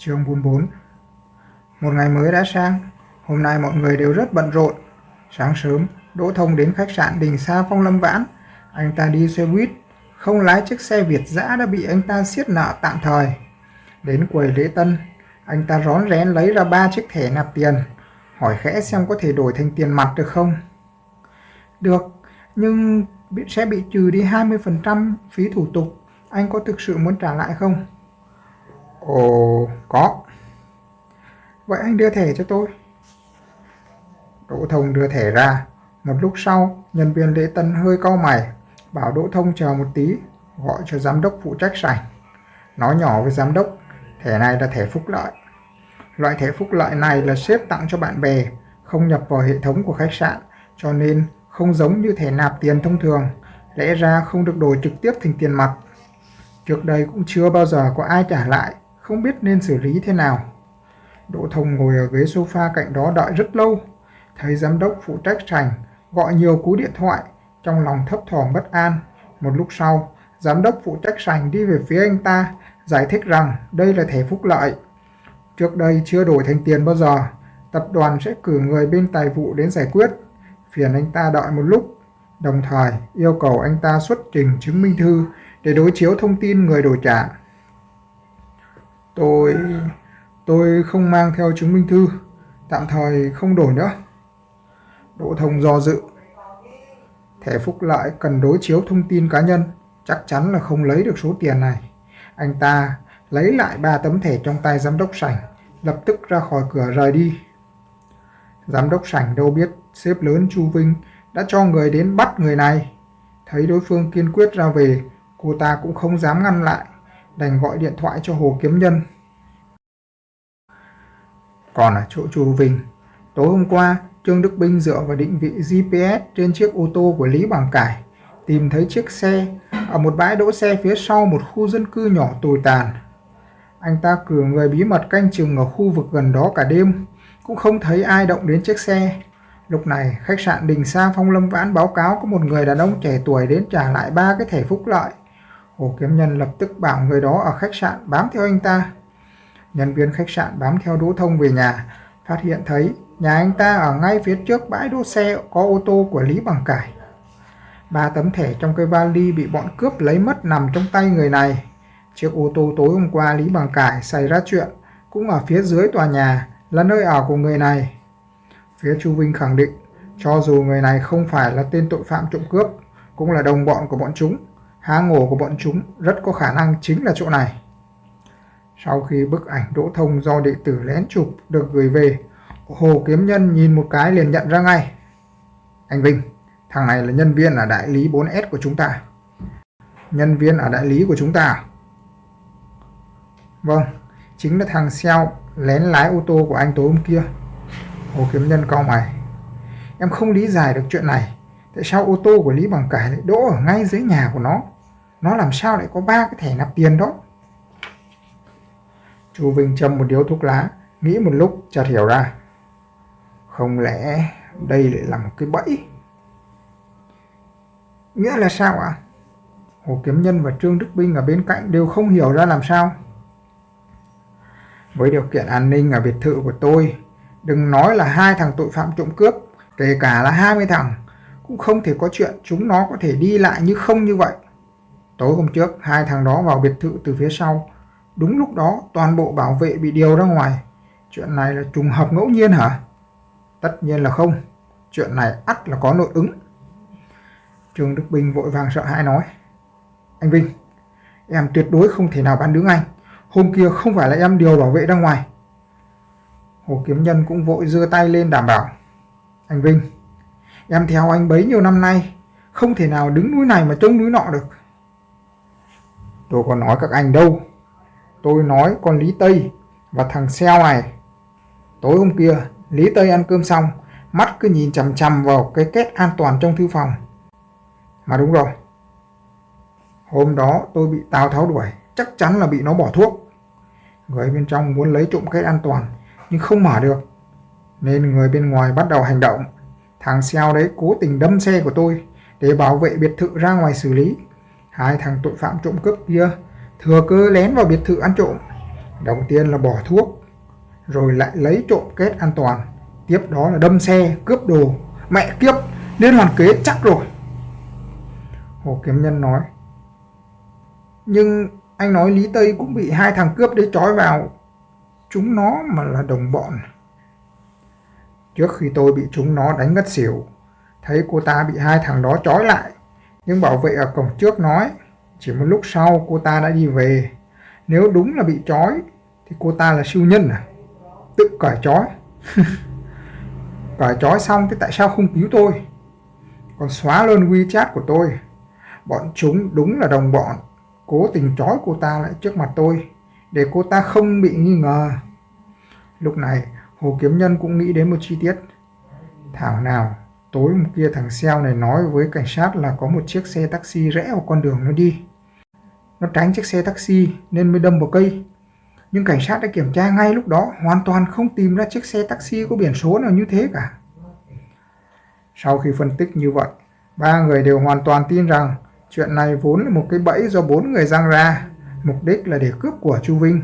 Chương 44 Một ngày mới đã sang, hôm nay mọi người đều rất bận rộn. Sáng sớm, Đỗ Thông đến khách sạn Đình Sa Phong Lâm Vãn. Anh ta đi xe buýt, không lái chiếc xe Việt dã đã bị anh ta siết nợ tạm thời. Đến quầy lễ tân, anh ta rón rén lấy ra ba chiếc thẻ nạp tiền, hỏi khẽ xem có thể đổi thành tiền mặt được không. Được, nhưng sẽ bị trừ đi 20% phí thủ tục. Anh có thực sự muốn trả lại không? Ồ, có. Vậy anh đưa thẻ cho tôi. Đỗ Thông đưa thẻ ra. Một lúc sau, nhân viên lễ tân hơi cau mày, bảo Đỗ Thông chờ một tí, gọi cho giám đốc phụ trách sảnh. Nói nhỏ với giám đốc, thẻ này là thẻ phúc lợi. Loại thẻ phúc lợi này là xếp tặng cho bạn bè, không nhập vào hệ thống của khách sạn, cho nên không giống như thẻ nạp tiền thông thường, lẽ ra không được đổi trực tiếp thành tiền mặt. Trước đây cũng chưa bao giờ có ai trả lại, không biết nên xử lý thế nào. Đỗ Thông ngồi ở ghế sofa cạnh đó đợi rất lâu, thấy giám đốc phụ trách sành gọi nhiều cú điện thoại, trong lòng thấp thỏm bất an. Một lúc sau, giám đốc phụ trách sành đi về phía anh ta, giải thích rằng đây là thẻ phúc lợi. Trước đây chưa đổi thành tiền bao giờ, tập đoàn sẽ cử người bên tài vụ đến giải quyết. Phiền anh ta đợi một lúc, đồng thời yêu cầu anh ta xuất trình chứng minh thư để đối chiếu thông tin người đổi trả. Tôi... tôi không mang theo chứng minh thư, tạm thời không đổi nữa. Đỗ Thông do dự. Thẻ phúc lợi cần đối chiếu thông tin cá nhân, chắc chắn là không lấy được số tiền này. Anh ta lấy lại ba tấm thẻ trong tay giám đốc sảnh, lập tức ra khỏi cửa rời đi. Giám đốc sảnh đâu biết sếp lớn Chu Vinh đã cho người đến bắt người này. Thấy đối phương kiên quyết ra về, cô ta cũng không dám ngăn lại, đành gọi điện thoại cho Hồ Kiếm Nhân. Còn ở chỗ Chu Vinh, tối hôm qua, Trương Đức Binh dựa vào định vị GPS trên chiếc ô tô của Lý Bằng Cải, tìm thấy chiếc xe ở một bãi đỗ xe phía sau một khu dân cư nhỏ tồi tàn. Anh ta cử người bí mật canh chừng ở khu vực gần đó cả đêm, cũng không thấy ai động đến chiếc xe. Lúc này, khách sạn Đình Sa Phong Lâm Vãn báo cáo có một người đàn ông trẻ tuổi đến trả lại ba cái thẻ phúc lợi. Hồ Kiếm Nhân lập tức bảo người đó ở khách sạn bám theo anh ta. Nhân viên khách sạn bám theo Đỗ Thông về nhà, phát hiện thấy nhà anh ta ở ngay phía trước bãi đỗ xe có ô tô của Lý Bằng Cải. Ba tấm thẻ trong cái vali bị bọn cướp lấy mất nằm trong tay người này. Chiếc ô tô tối hôm qua Lý Bằng Cải xảy ra chuyện cũng ở phía dưới tòa nhà là nơi ở của người này. Phía Chu Vinh khẳng định cho dù người này không phải là tên tội phạm trộm cướp cũng là đồng bọn của bọn chúng. Hang ổ của bọn chúng rất có khả năng chính là chỗ này. Sau khi bức ảnh đỗ thông do đệ tử lén chụp được gửi về, Hồ Kiếm Nhân nhìn một cái liền nhận ra ngay. Anh Vinh, thằng này là nhân viên ở đại lý 4S của chúng ta. Nhân viên ở đại lý của chúng ta à? Vâng, chính là thằng Xeo lén lái ô tô của anh tối hôm kia. Hồ Kiếm Nhân cau mày. Em không lý giải được chuyện này. Tại sao ô tô của Lý Bằng Cải lại đỗ ở ngay dưới nhà của nó? Nó làm sao lại có ba cái thẻ nạp tiền đó? Chu Vinh châm một điếu thuốc lá, nghĩ một lúc chợt hiểu ra. Không lẽ đây lại là một cái bẫy? Nghĩa là sao ạ? Hồ Kiếm Nhân và Trương Đức Binh ở bên cạnh đều không hiểu ra làm sao. Với điều kiện an ninh ở biệt thự của tôi, đừng nói là hai thằng tội phạm trộm cướp, kể cả là 20 thằng, cũng không thể có chuyện chúng nó có thể đi lại như không như vậy. Tối hôm trước, hai thằng đó vào biệt thự từ phía sau. Đúng lúc đó, toàn bộ bảo vệ bị điều ra ngoài. Chuyện này là trùng hợp ngẫu nhiên hả? Tất nhiên là không. Chuyện này ắt là có nội ứng. Trương Đức Bình vội vàng sợ hãi nói. Anh Vinh, em tuyệt đối không thể nào bán đứng anh. Hôm kia không phải là em điều bảo vệ ra ngoài. Hồ Kiếm Nhân cũng vội đưa tay lên đảm bảo. Anh Vinh, em theo anh bấy nhiêu năm nay, không thể nào đứng núi này mà trông núi nọ được. Tôi còn nói các anh đâu. Tôi nói con Lý Tây và thằng Xeo này. Tối hôm kia, Lý Tây ăn cơm xong, mắt cứ nhìn chằm chằm vào cái kết an toàn trong thư phòng. Mà đúng rồi. Hôm đó tôi bị Tào Tháo đuổi, chắc chắn là bị nó bỏ thuốc. Người bên trong muốn lấy trộm kết an toàn, nhưng không mở được. Nên người bên ngoài bắt đầu hành động. Thằng Xeo đấy cố tình đâm xe của tôi để bảo vệ biệt thự ra ngoài xử lý. Hai thằng tội phạm trộm cướp kia thừa cơ lén vào biệt thự ăn trộm. Đầu tiên là bỏ thuốc, rồi lại lấy trộm kết an toàn. Tiếp đó là đâm xe, cướp đồ. Mẹ kiếp, liên hoàn kế chắc rồi. Hồ Kiếm Nhân nói. Nhưng anh nói Lý Tây cũng bị hai thằng cướp đấy trói vào. Chúng nó mà là đồng bọn. Trước khi tôi bị chúng nó đánh ngất xỉu, thấy cô ta bị hai thằng đó trói lại. Nhưng bảo vệ ở cổng trước nói, chỉ một lúc sau cô ta đã đi về. Nếu đúng là bị trói, thì cô ta là siêu nhân à? Tự cởi trói. cởi trói xong thì tại sao không cứu tôi? Còn xóa luôn WeChat của tôi. Bọn chúng đúng là đồng bọn, cố tình trói cô ta lại trước mặt tôi, để cô ta không bị nghi ngờ. Lúc này, Hồ Kiếm Nhân cũng nghĩ đến một chi tiết. Thảo nào, tối hôm kia thằng Xeo này nói với cảnh sát là có một chiếc xe taxi rẽ vào con đường nó đi. Nó tránh chiếc xe taxi nên mới đâm vào cây. Nhưng cảnh sát đã kiểm tra ngay lúc đó, hoàn toàn không tìm ra chiếc xe taxi có biển số nào như thế cả. Sau khi phân tích như vậy, ba người đều hoàn toàn tin rằng chuyện này vốn là một cái bẫy do bốn người răng ra, mục đích là để cướp của Chu Vinh.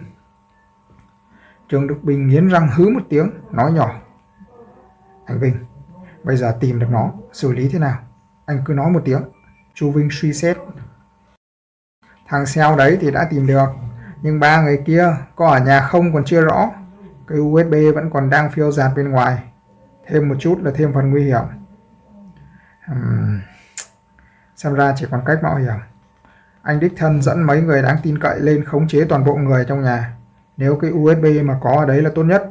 Trương Đức Bình nghiến răng hứ một tiếng, nói nhỏ. Anh Vinh, bây giờ tìm được nó, xử lý thế nào? Anh cứ nói một tiếng. Chu Vinh suy xét. Thằng xeo đấy thì đã tìm được, nhưng ba người kia có ở nhà không còn chưa rõ. Cái USB vẫn còn đang phiêu dạt bên ngoài. Thêm một chút là thêm phần nguy hiểm. Uhm, xem ra chỉ còn cách mạo hiểm. Anh đích thân dẫn mấy người đáng tin cậy lên khống chế toàn bộ người trong nhà. Nếu cái USB mà có ở đấy là tốt nhất.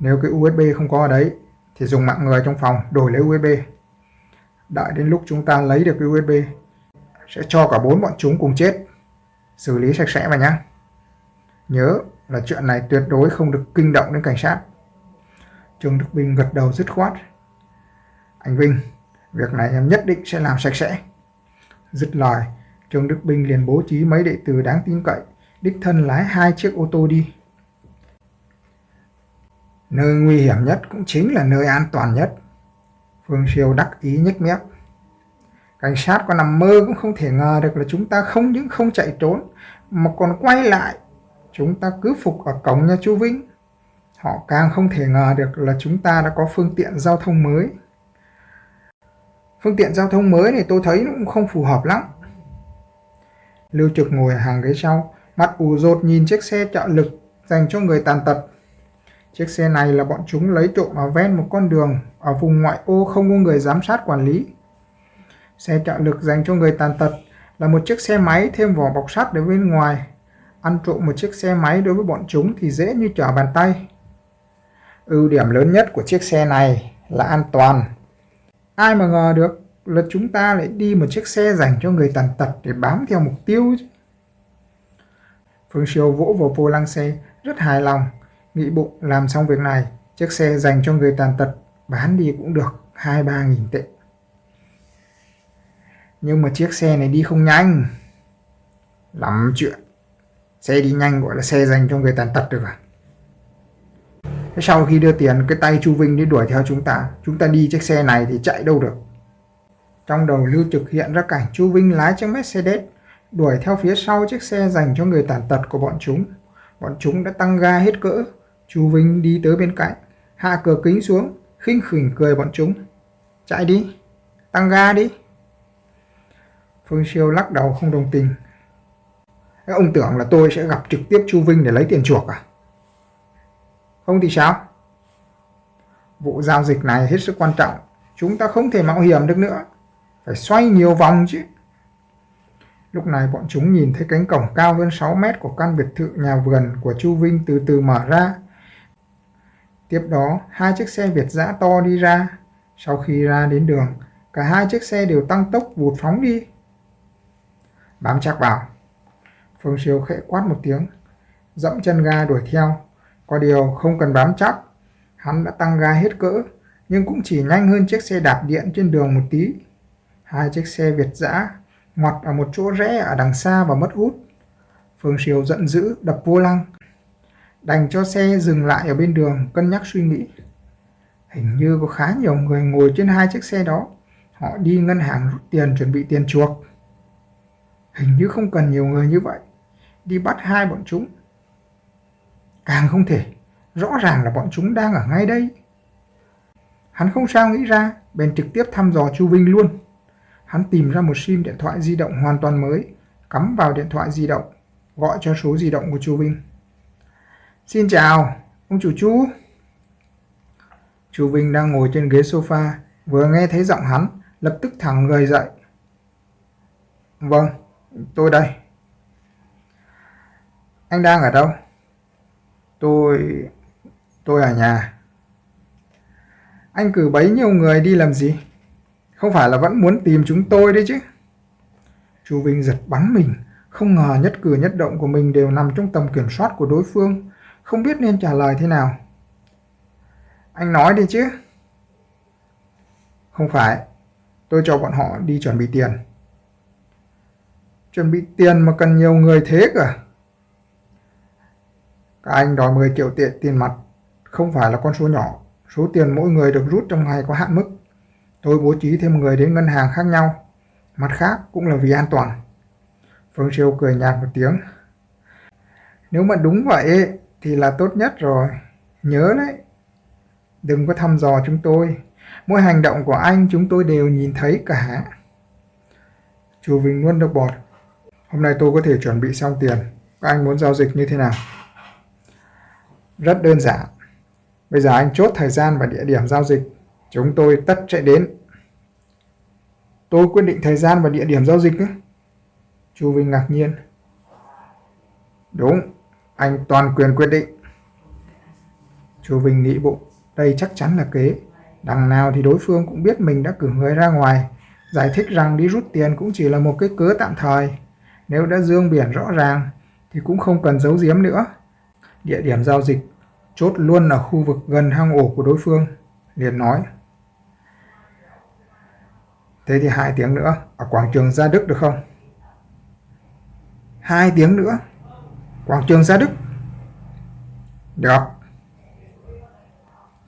Nếu cái USB không có ở đấy thì dùng mạng người trong phòng đổi lấy USB. Đợi đến lúc chúng ta lấy được cái USB sẽ cho cả bốn bọn chúng cùng chết. Xử lý sạch sẽ mà nhá. Nhớ là chuyện này tuyệt đối không được kinh động đến cảnh sát. Trương Đức Bình gật đầu dứt khoát. Anh Vinh, việc này em nhất định sẽ làm sạch sẽ. Dứt lời, Trương Đức Bình liền bố trí mấy đệ tử đáng tin cậy đích thân lái hai chiếc ô tô đi. Nơi nguy hiểm nhất cũng chính là nơi an toàn nhất. Phương Siêu đắc ý nhếch mép. Cảnh sát có nằm mơ cũng không thể ngờ được là chúng ta không những không chạy trốn mà còn quay lại. Chúng ta cứ phục ở cổng nhà chú Vĩnh. Họ càng không thể ngờ được là chúng ta đã có phương tiện giao thông mới. Phương tiện giao thông mới này tôi thấy cũng không phù hợp lắm. Lưu Trực ngồi ở hàng ghế sau, mặt ủ rột nhìn chiếc xe trợ lực dành cho người tàn tật. Chiếc xe này là bọn chúng lấy trộm ở ven một con đường ở vùng ngoại ô không có người giám sát quản lý. Xe trợ lực dành cho người tàn tật là một chiếc xe máy thêm vỏ bọc sắt ở bên ngoài. Ăn trộm một chiếc xe máy đối với bọn chúng thì dễ như trở bàn tay. Ưu điểm lớn nhất của chiếc xe này là an toàn. Ai mà ngờ được là chúng ta lại đi một chiếc xe dành cho người tàn tật để bám theo mục tiêu chứ. Phương Siêu vỗ vào vô lăng xe, rất hài lòng, nghĩ bụng làm xong việc này, chiếc xe dành cho người tàn tật bán đi cũng được 2-3 nghìn tệ. Nhưng mà chiếc xe này đi không nhanh. Lắm chuyện. Xe đi nhanh gọi là xe dành cho người tàn tật được à? Thế sau khi đưa tiền, cái tay Chu Vinh đi đuổi theo chúng ta. Chúng ta đi chiếc xe này thì chạy đâu được. Trong đầu Lưu Trực hiện ra cảnh Chu Vinh lái chiếc Mercedes đuổi theo phía sau chiếc xe dành cho người tàn tật của bọn chúng. Bọn chúng đã tăng ga hết cỡ. Chú Vinh đi tới bên cạnh, hạ cửa kính xuống, khinh khỉnh cười bọn chúng. Chạy đi, tăng ga đi. Phương Siêu lắc đầu không đồng tình. Ông tưởng là tôi sẽ gặp trực tiếp Chu Vinh để lấy tiền chuộc à? Không thì sao? Vụ giao dịch này hết sức quan trọng. Chúng ta không thể mạo hiểm được nữa. Phải xoay nhiều vòng chứ. Lúc này bọn chúng nhìn thấy cánh cổng cao hơn 6 mét của căn biệt thự nhà vườn của Chu Vinh từ từ mở ra. Tiếp đó, hai chiếc xe Việt dã to đi ra. Sau khi ra đến đường, cả hai chiếc xe đều tăng tốc vụt phóng đi. Bám chắc vào. Phương Siêu khẽ quát một tiếng, dẫm chân ga đuổi theo. Có điều không cần bám chắc, hắn đã tăng ga hết cỡ, nhưng cũng chỉ nhanh hơn chiếc xe đạp điện trên đường một tí. Hai chiếc xe Việt dã ngoặt ở một chỗ rẽ ở đằng xa và mất hút. Phương Siêu giận dữ đập vô lăng, đành cho xe dừng lại ở bên đường cân nhắc suy nghĩ. Hình như có khá nhiều người ngồi trên hai chiếc xe đó. Họ đi ngân hàng rút tiền chuẩn bị tiền chuộc. Hình như không cần nhiều người như vậy. Đi bắt hai bọn chúng. càng không thể. Rõ ràng là bọn chúng đang ở ngay đây. Hắn không sao nghĩ ra, bèn trực tiếp thăm dò Chu Vinh luôn. Hắn tìm ra một sim điện thoại di động hoàn toàn mới, cắm vào điện thoại di động, gọi cho số di động của chú Vinh. Xin chào, ông chủ chú. Chú Vinh đang ngồi trên ghế sofa, vừa nghe thấy giọng hắn, lập tức thẳng người dậy. Vâng, tôi đây. Anh đang ở đâu? Tôi... tôi ở nhà. Anh cử bấy nhiêu người đi làm gì? Không phải là vẫn muốn tìm chúng tôi đấy chứ? Chu Vinh giật bắn mình, không ngờ nhất cử nhất động của mình đều nằm trong tầm kiểm soát của đối phương, không biết nên trả lời thế nào. Anh nói đi chứ. Không phải, tôi cho bọn họ đi chuẩn bị tiền. Chuẩn bị tiền mà cần nhiều người thế cả. Các anh đòi 10 triệu tiền tiền mặt, không phải là con số nhỏ. Số tiền mỗi người được rút trong ngày có hạn mức. Tôi bố trí thêm người đến ngân hàng khác nhau. Mặt khác cũng là vì an toàn. Phương Siêu cười nhạt một tiếng. Nếu mà đúng vậy thì là tốt nhất rồi. Nhớ đấy, đừng có thăm dò chúng tôi. Mỗi hành động của anh chúng tôi đều nhìn thấy cả. Chú Vinh luôn nước bọt. Hôm nay tôi có thể chuẩn bị xong tiền. Các anh muốn giao dịch như thế nào? Rất đơn giản. Bây giờ anh chốt thời gian và địa điểm giao dịch. Chúng tôi tất chạy đến. Tôi quyết định thời gian và địa điểm giao dịch. Chu Vinh ngạc nhiên. Đúng, anh toàn quyền quyết định. Chu Vinh nghĩ bụng, đây chắc chắn là kế. Đằng nào thì đối phương cũng biết mình đã cử người ra ngoài, giải thích rằng đi rút tiền cũng chỉ là một cái cớ tạm thời. Nếu đã dương biển rõ ràng thì cũng không cần giấu giếm nữa. Địa điểm giao dịch chốt luôn ở khu vực gần hang ổ của đối phương. Liền nói. Thế thì hai tiếng nữa ở quảng trường Gia Đức được không? Hai tiếng nữa. Quảng trường Gia Đức. Được.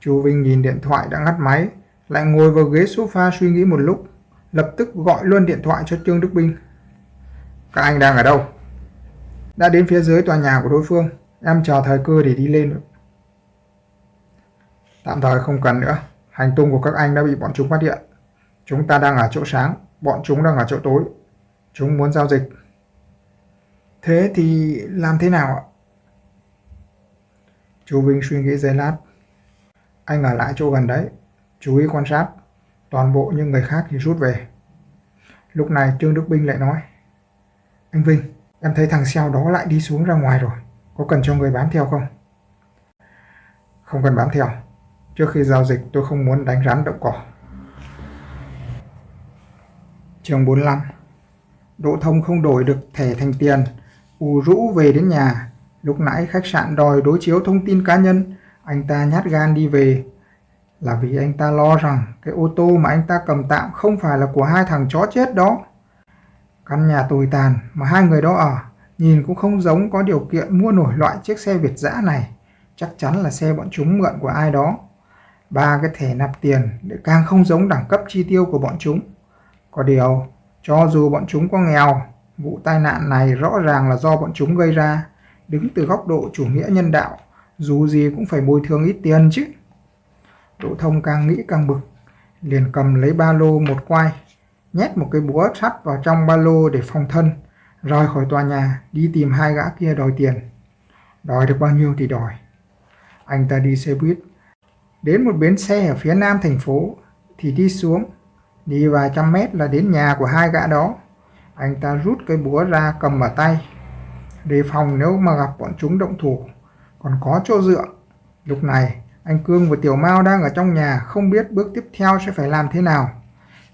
Chu Vinh nhìn điện thoại đã ngắt máy, lại ngồi vào ghế sofa suy nghĩ một lúc, lập tức gọi luôn điện thoại cho Trương Đức Binh. Các anh đang ở đâu? Đã đến phía dưới tòa nhà của đối phương, em chờ thời cơ để đi lên. Tạm thời không cần nữa, hành tung của các anh đã bị bọn chúng phát hiện. Chúng ta đang ở chỗ sáng, bọn chúng đang ở chỗ tối. Chúng muốn giao dịch. Thế thì làm thế nào ạ? Chú Vinh suy nghĩ giây lát. Anh ở lại chỗ gần đấy, chú ý quan sát. Toàn bộ những người khác thì rút về. Lúc này Trương Đức Binh lại nói. Anh Vinh, em thấy thằng xeo đó lại đi xuống ra ngoài rồi. Có cần cho người bám theo không? Không cần bám theo. Trước khi giao dịch tôi không muốn đánh rắn động cỏ. Chương 45 Đỗ Thông không đổi được thẻ thành tiền, ù rũ về đến nhà. Lúc nãy khách sạn đòi đối chiếu thông tin cá nhân, anh ta nhát gan đi về. Là vì anh ta lo rằng cái ô tô mà anh ta cầm tạm không phải là của hai thằng chó chết đó. Căn nhà tồi tàn mà hai người đó ở, nhìn cũng không giống có điều kiện mua nổi loại chiếc xe Việt dã này. Chắc chắn là xe bọn chúng mượn của ai đó. Ba cái thẻ nạp tiền để càng không giống đẳng cấp chi tiêu của bọn chúng. Có điều, cho dù bọn chúng có nghèo, vụ tai nạn này rõ ràng là do bọn chúng gây ra. Đứng từ góc độ chủ nghĩa nhân đạo, dù gì cũng phải bồi thường ít tiền chứ. Đỗ Thông càng nghĩ càng bực, liền cầm lấy ba lô một quai, nhét một cái búa sắt vào trong ba lô để phòng thân, rời khỏi tòa nhà đi tìm hai gã kia đòi tiền. Đòi được bao nhiêu thì đòi. Anh ta đi xe buýt, đến một bến xe ở phía nam thành phố thì đi xuống Đi vài trăm mét là đến nhà của hai gã đó. Anh ta rút cây búa ra cầm ở tay. Đề phòng nếu mà gặp bọn chúng động thủ. Còn có chỗ dựa. Lúc này, anh Cương và Tiểu Mao đang ở trong nhà không biết bước tiếp theo sẽ phải làm thế nào.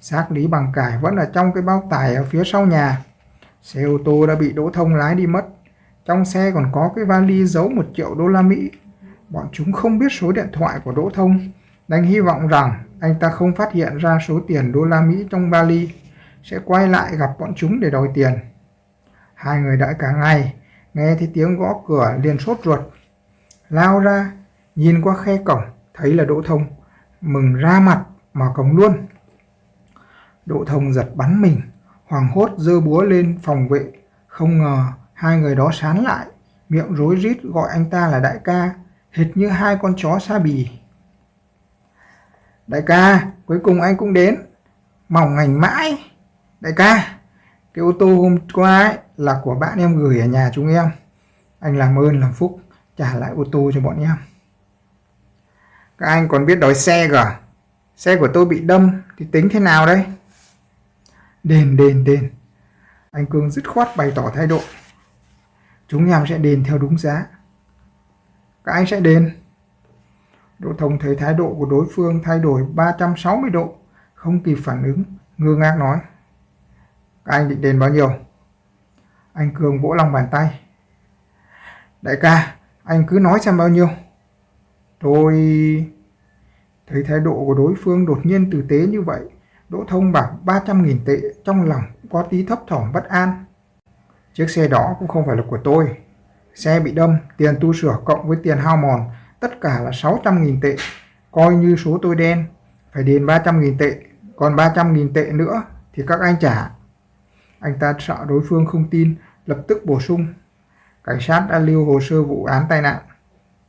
Xác Lý Bằng Cải vẫn ở trong cái bao tải ở phía sau nhà. Xe ô tô đã bị Đỗ Thông lái đi mất. Trong xe còn có cái vali giấu một triệu đô la Mỹ. Bọn chúng không biết số điện thoại của Đỗ Thông. Đành hy vọng rằng anh ta không phát hiện ra số tiền đô la Mỹ trong vali, sẽ quay lại gặp bọn chúng để đòi tiền. Hai người đợi cả ngày, nghe thấy tiếng gõ cửa liền sốt ruột. Lao ra, nhìn qua khe cổng, thấy là Đỗ Thông, mừng ra mặt, mở cổng luôn. Đỗ Thông giật bắn mình, hoàng hốt dơ búa lên phòng vệ, không ngờ hai người đó sán lại, miệng rối rít gọi anh ta là đại ca, hệt như hai con chó xa bì. Đại ca, cuối cùng anh cũng đến. Mỏng ngành mãi. Đại ca, cái ô tô hôm qua ấy là của bạn em gửi ở nhà chúng em. Anh làm ơn làm phúc, trả lại ô tô cho bọn em. Các anh còn biết đòi xe cả? À? Xe của tôi bị đâm thì tính thế nào đây? Đền, đền, đền. Anh Cương dứt khoát bày tỏ thái độ. Chúng em sẽ đền theo đúng giá. Các anh sẽ đền. Đỗ Thông thấy thái độ của đối phương thay đổi 360 độ, không kịp phản ứng, ngơ ngác nói. Các anh định đền bao nhiêu? Anh Cường vỗ lòng bàn tay. Đại ca, anh cứ nói xem bao nhiêu. Tôi... Thấy thái độ của đối phương đột nhiên tử tế như vậy, Đỗ Thông bảo 300.000 tệ trong lòng có tí thấp thỏm bất an. Chiếc xe đó cũng không phải là của tôi. Xe bị đâm, tiền tu sửa cộng với tiền hao mòn, tất cả là 600.000 tệ. Coi như số tôi đen, phải đền 300.000 tệ, còn 300.000 tệ nữa thì các anh trả. Anh ta sợ đối phương không tin, lập tức bổ sung. Cảnh sát đã lưu hồ sơ vụ án tai nạn.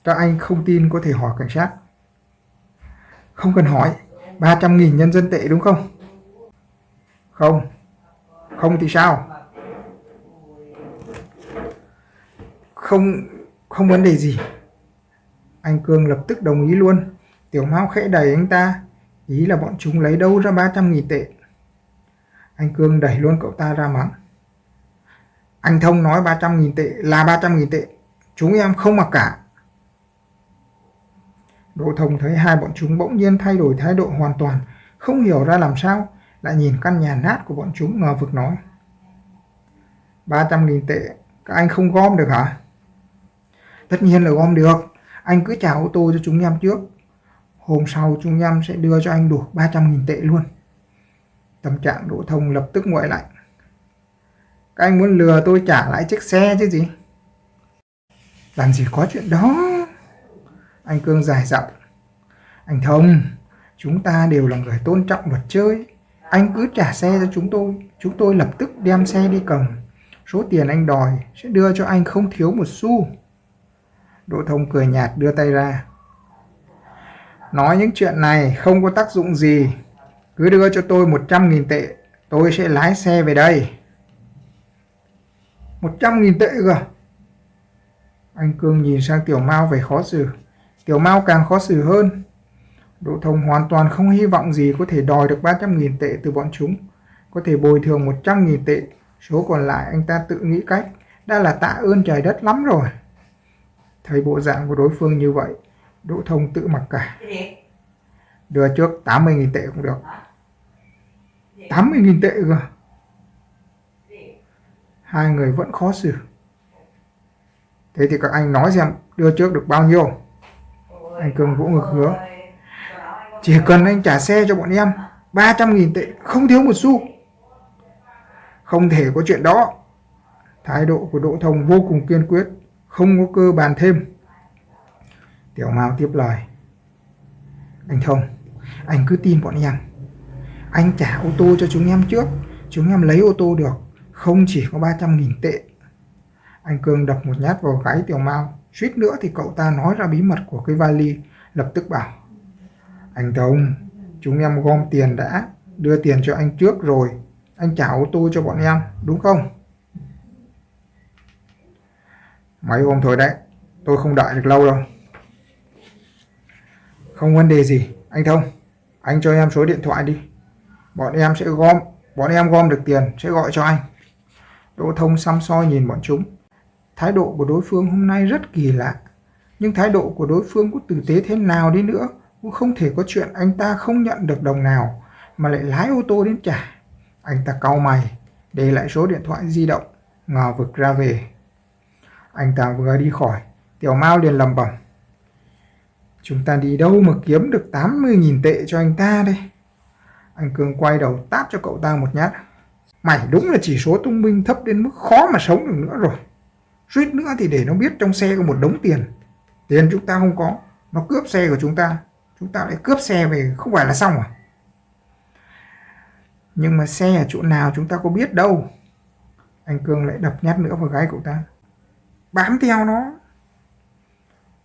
Các anh không tin có thể hỏi cảnh sát. Không cần hỏi, 300.000 nhân dân tệ đúng không? Không. Không thì sao? Không, không vấn đề gì. Anh Cương lập tức đồng ý luôn. Tiểu Mao khẽ đẩy anh ta. Ý là bọn chúng lấy đâu ra 300.000 tệ. Anh Cương đẩy luôn cậu ta ra mắng. Anh Thông nói 300.000 tệ là 300.000 tệ. Chúng em không mặc cả. Đỗ Thông thấy hai bọn chúng bỗng nhiên thay đổi thái độ hoàn toàn, không hiểu ra làm sao, lại nhìn căn nhà nát của bọn chúng ngờ vực nói. 300.000 tệ, các anh không gom được hả? Tất nhiên là gom được, anh cứ trả ô tô cho chúng em trước. Hôm sau chúng em sẽ đưa cho anh đủ 300.000 tệ luôn. Tâm trạng Đỗ Thông lập tức nguội lạnh. Các anh muốn lừa tôi trả lại chiếc xe chứ gì? Làm gì có chuyện đó? Anh Cương dài giọng. Anh Thông, chúng ta đều là người tôn trọng luật chơi. Anh cứ trả xe cho chúng tôi, chúng tôi lập tức đem xe đi cầm. Số tiền anh đòi sẽ đưa cho anh không thiếu một xu. Đỗ Thông cười nhạt đưa tay ra. Nói những chuyện này không có tác dụng gì. Cứ đưa cho tôi 100.000 tệ, tôi sẽ lái xe về đây. 100.000 tệ cơ à? Anh Cương nhìn sang Tiểu Mao về khó xử. Tiểu Mao càng khó xử hơn. Đỗ Thông hoàn toàn không hy vọng gì có thể đòi được 300.000 tệ từ bọn chúng. Có thể bồi thường 100.000 tệ, số còn lại anh ta tự nghĩ cách, đã là tạ ơn trời đất lắm rồi. Thấy bộ dạng của đối phương như vậy, Đỗ Thông tự mặc cả. Đưa trước 80.000 tệ cũng được. 80.000 tệ cơ. Hai người vẫn khó xử. Thế thì các anh nói xem đưa trước được bao nhiêu? Anh Cường vỗ ngực hứa. Chỉ cần anh trả xe cho bọn em 300.000 tệ, không thiếu một xu. Không thể có chuyện đó. Thái độ của Đỗ Thông vô cùng kiên quyết, không có cơ bàn thêm. Tiểu Mao tiếp lời. Anh Thông, anh cứ tin bọn em. Anh trả ô tô cho chúng em trước, chúng em lấy ô tô được, không chỉ có 300.000 tệ. Anh Cương đập một nhát vào gáy Tiểu Mao, suýt nữa thì cậu ta nói ra bí mật của cái vali, lập tức bảo. Anh Thông, chúng em gom tiền đã, đưa tiền cho anh trước rồi, anh trả ô tô cho bọn em, đúng không? Mấy hôm thôi đấy, tôi không đợi được lâu đâu. Không vấn đề gì, anh Thông, anh cho em số điện thoại đi. Bọn em sẽ gom, bọn em gom được tiền sẽ gọi cho anh. Đỗ Thông xăm soi nhìn bọn chúng. Thái độ của đối phương hôm nay rất kỳ lạ. Nhưng thái độ của đối phương có tử tế thế nào đi nữa cũng không thể có chuyện anh ta không nhận được đồng nào mà lại lái ô tô đến trả. Anh ta cau mày, để lại số điện thoại di động, ngờ vực ra về. Anh ta vừa đi khỏi, Tiểu Mao liền lầm bẩm. Chúng ta đi đâu mà kiếm được 80.000 tệ cho anh ta đây? Anh Cường quay đầu táp cho cậu ta một nhát. Mày đúng là chỉ số thông minh thấp đến mức khó mà sống được nữa rồi. Suýt nữa thì để nó biết trong xe có một đống tiền. Tiền chúng ta không có, nó cướp xe của chúng ta. Chúng ta lại cướp xe về không phải là xong à? Nhưng mà xe ở chỗ nào chúng ta có biết đâu. Anh Cương lại đập nhát nữa vào gái cậu ta bám theo nó.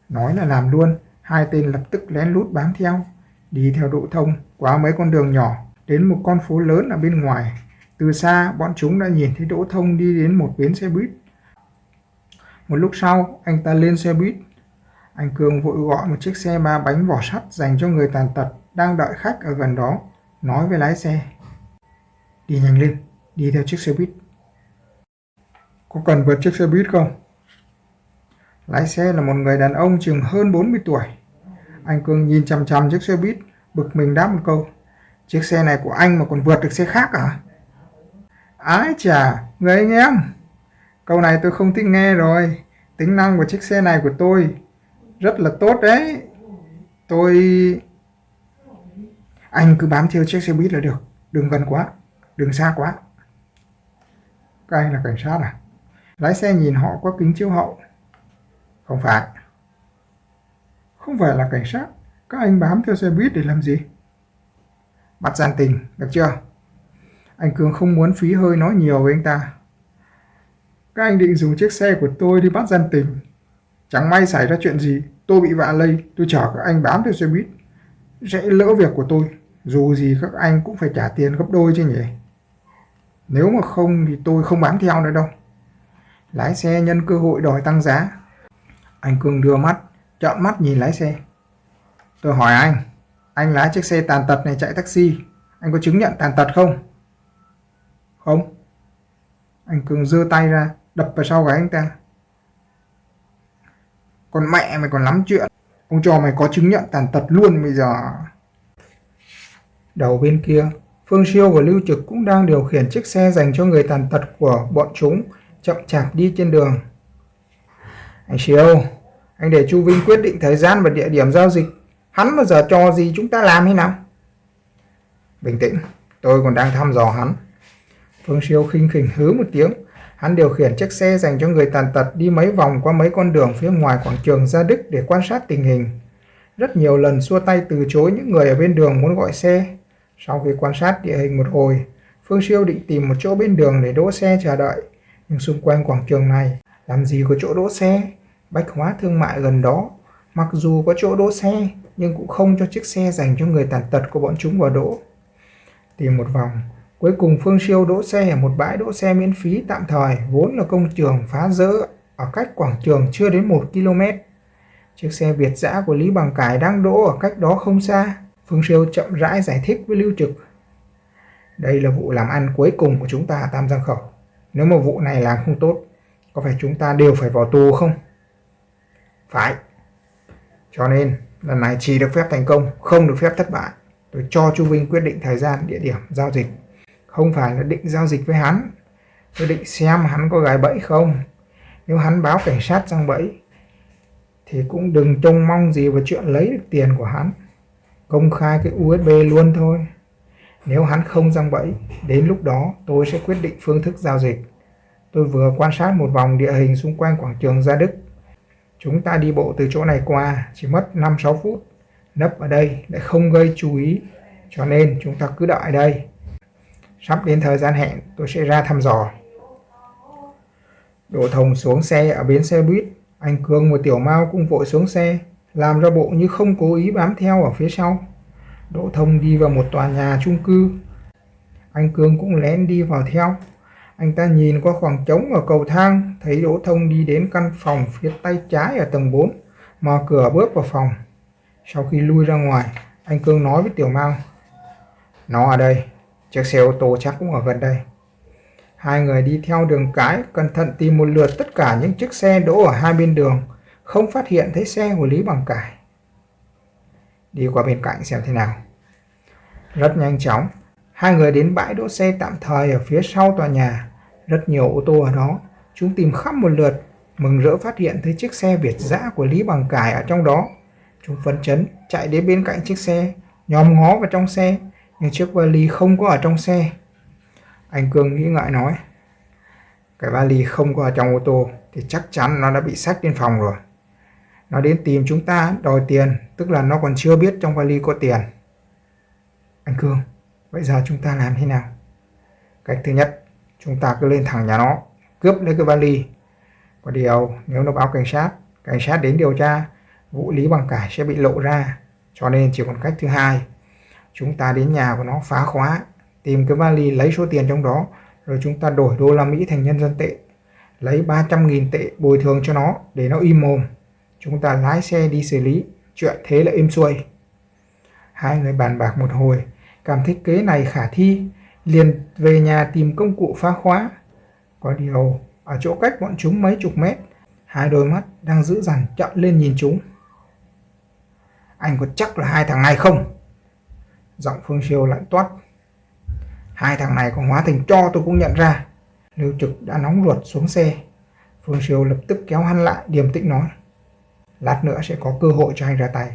Nói là làm luôn, hai tên lập tức lén lút bám theo, đi theo Đỗ Thông qua mấy con đường nhỏ đến một con phố lớn ở bên ngoài. Từ xa, bọn chúng đã nhìn thấy Đỗ Thông đi đến một bến xe buýt. Một lúc sau, anh ta lên xe buýt. Anh Cường vội gọi một chiếc xe ba bánh vỏ sắt dành cho người tàn tật đang đợi khách ở gần đó, nói với lái xe. Đi nhanh lên, đi theo chiếc xe buýt. Có cần vượt chiếc xe buýt không? Lái xe là một người đàn ông chừng hơn 40 tuổi. Anh Cương nhìn chằm chằm chiếc xe buýt, bực mình đáp một câu. Chiếc xe này của anh mà còn vượt được xe khác à? Ái chà, người anh em. Câu này tôi không thích nghe rồi. Tính năng của chiếc xe này của tôi rất là tốt đấy. Tôi... Anh cứ bám theo chiếc xe buýt là được. Đừng gần quá, đừng xa quá. Các anh là cảnh sát à? Lái xe nhìn họ qua kính chiếu hậu. Không phải. Không phải là cảnh sát. Các anh bám theo xe buýt để làm gì? Bắt gian tình, được chưa? Anh Cường không muốn phí hơi nói nhiều với anh ta. Các anh định dùng chiếc xe của tôi đi bắt gian tình. Chẳng may xảy ra chuyện gì, tôi bị vạ lây, tôi chở các anh bám theo xe buýt. Sẽ lỡ việc của tôi, dù gì các anh cũng phải trả tiền gấp đôi chứ nhỉ? Nếu mà không thì tôi không bám theo nữa đâu. Lái xe nhân cơ hội đòi tăng giá. Anh Cường đưa mắt, trọn mắt nhìn lái xe. Tôi hỏi anh, anh lái chiếc xe tàn tật này chạy taxi, anh có chứng nhận tàn tật không? Không. Anh Cường giơ tay ra, đập vào sau gáy anh ta. Còn mẹ mày còn lắm chuyện. Ông cho mày có chứng nhận tàn tật luôn bây giờ. Đầu bên kia, Phương Siêu và Lưu Trực cũng đang điều khiển chiếc xe dành cho người tàn tật của bọn chúng chậm chạp đi trên đường. Anh Siêu, anh để Chu Vinh quyết định thời gian và địa điểm giao dịch. Hắn bao giờ cho gì chúng ta làm hay nào? Bình tĩnh, tôi còn đang thăm dò hắn. Phương Siêu khinh khỉnh hứ một tiếng. Hắn điều khiển chiếc xe dành cho người tàn tật đi mấy vòng qua mấy con đường phía ngoài quảng trường Gia Đức để quan sát tình hình. Rất nhiều lần xua tay từ chối những người ở bên đường muốn gọi xe. Sau khi quan sát địa hình một hồi, Phương Siêu định tìm một chỗ bên đường để đỗ xe chờ đợi. Nhưng xung quanh quảng trường này, làm gì có chỗ đỗ xe? Bách hóa thương mại gần đó. Mặc dù có chỗ đỗ xe, nhưng cũng không cho chiếc xe dành cho người tàn tật của bọn chúng vào đỗ. Tìm một vòng, cuối cùng Phương Siêu đỗ xe ở một bãi đỗ xe miễn phí tạm thời, vốn là công trường phá rỡ ở cách quảng trường chưa đến 1 km. Chiếc xe Việt dã của Lý Bằng Cải đang đỗ ở cách đó không xa. Phương Siêu chậm rãi giải thích với Lưu Trực. Đây là vụ làm ăn cuối cùng của chúng ta ở Tam Giang Khẩu. Nếu mà vụ này làm không tốt, có phải chúng ta đều phải vào tù không? Phải. Cho nên, lần này chỉ được phép thành công, không được phép thất bại. Tôi cho Chu Vinh quyết định thời gian, địa điểm, giao dịch. Không phải là định giao dịch với hắn. Tôi định xem hắn có gài bẫy không. Nếu hắn báo cảnh sát rằng bẫy, thì cũng đừng trông mong gì vào chuyện lấy được tiền của hắn. Công khai cái USB luôn thôi. Nếu hắn không răng bẫy, đến lúc đó tôi sẽ quyết định phương thức giao dịch. Tôi vừa quan sát một vòng địa hình xung quanh quảng trường Gia Đức. Chúng ta đi bộ từ chỗ này qua chỉ mất 5-6 phút. Nấp ở đây lại không gây chú ý, cho nên chúng ta cứ đợi đây. Sắp đến thời gian hẹn, tôi sẽ ra thăm dò. Đỗ Thông xuống xe ở bến xe buýt. Anh Cương và Tiểu Mao cũng vội xuống xe, làm ra bộ như không cố ý bám theo ở phía sau. Đỗ Thông đi vào một tòa nhà chung cư. Anh Cương cũng lén đi vào theo. Anh ta nhìn qua khoảng trống ở cầu thang, thấy Đỗ Thông đi đến căn phòng phía tay trái ở tầng 4, mở cửa bước vào phòng. Sau khi lui ra ngoài, anh Cương nói với Tiểu Mao. Nó ở đây, chiếc xe ô tô chắc cũng ở gần đây. Hai người đi theo đường cái, cẩn thận tìm một lượt tất cả những chiếc xe đỗ ở hai bên đường, không phát hiện thấy xe của Lý Bằng Cải. Đi qua bên cạnh xem thế nào. Rất nhanh chóng, hai người đến bãi đỗ xe tạm thời ở phía sau tòa nhà. Rất nhiều ô tô ở đó, chúng tìm khắp một lượt, mừng rỡ phát hiện thấy chiếc xe Việt dã của Lý Bằng Cải ở trong đó. Chúng phấn chấn chạy đến bên cạnh chiếc xe, nhòm ngó vào trong xe, nhưng chiếc vali không có ở trong xe. Anh Cương nghĩ ngợi nói, cái vali không có ở trong ô tô thì chắc chắn nó đã bị sách lên phòng rồi. Nó đến tìm chúng ta đòi tiền, tức là nó còn chưa biết trong vali có tiền. Anh Cương, vậy giờ chúng ta làm thế nào? Cách thứ nhất, chúng ta cứ lên thẳng nhà nó, cướp lấy cái vali. Có điều, nếu nó báo cảnh sát, cảnh sát đến điều tra, vụ Lý Bằng Cải sẽ bị lộ ra. Cho nên chỉ còn cách thứ hai. Chúng ta đến nhà của nó phá khóa, tìm cái vali lấy số tiền trong đó, rồi chúng ta đổi đô la Mỹ thành nhân dân tệ. Lấy 300.000 tệ bồi thường cho nó để nó im mồm. Chúng ta lái xe đi xử lý, chuyện thế là im xuôi. Hai người bàn bạc một hồi, cảm thấy kế này khả thi, liền về nhà tìm công cụ phá khóa. Có điều, ở chỗ cách bọn chúng mấy chục mét, hai đôi mắt đang giữ dằn chậm lên nhìn chúng. Anh có chắc là hai thằng này không? Giọng Phương Siêu lạnh toát. Hai thằng này còn hóa thành cho tôi cũng nhận ra. Lưu Trực đã nóng ruột xuống xe. Phương Siêu lập tức kéo hắn lại điềm tĩnh nói. Lát nữa sẽ có cơ hội cho anh ra tay.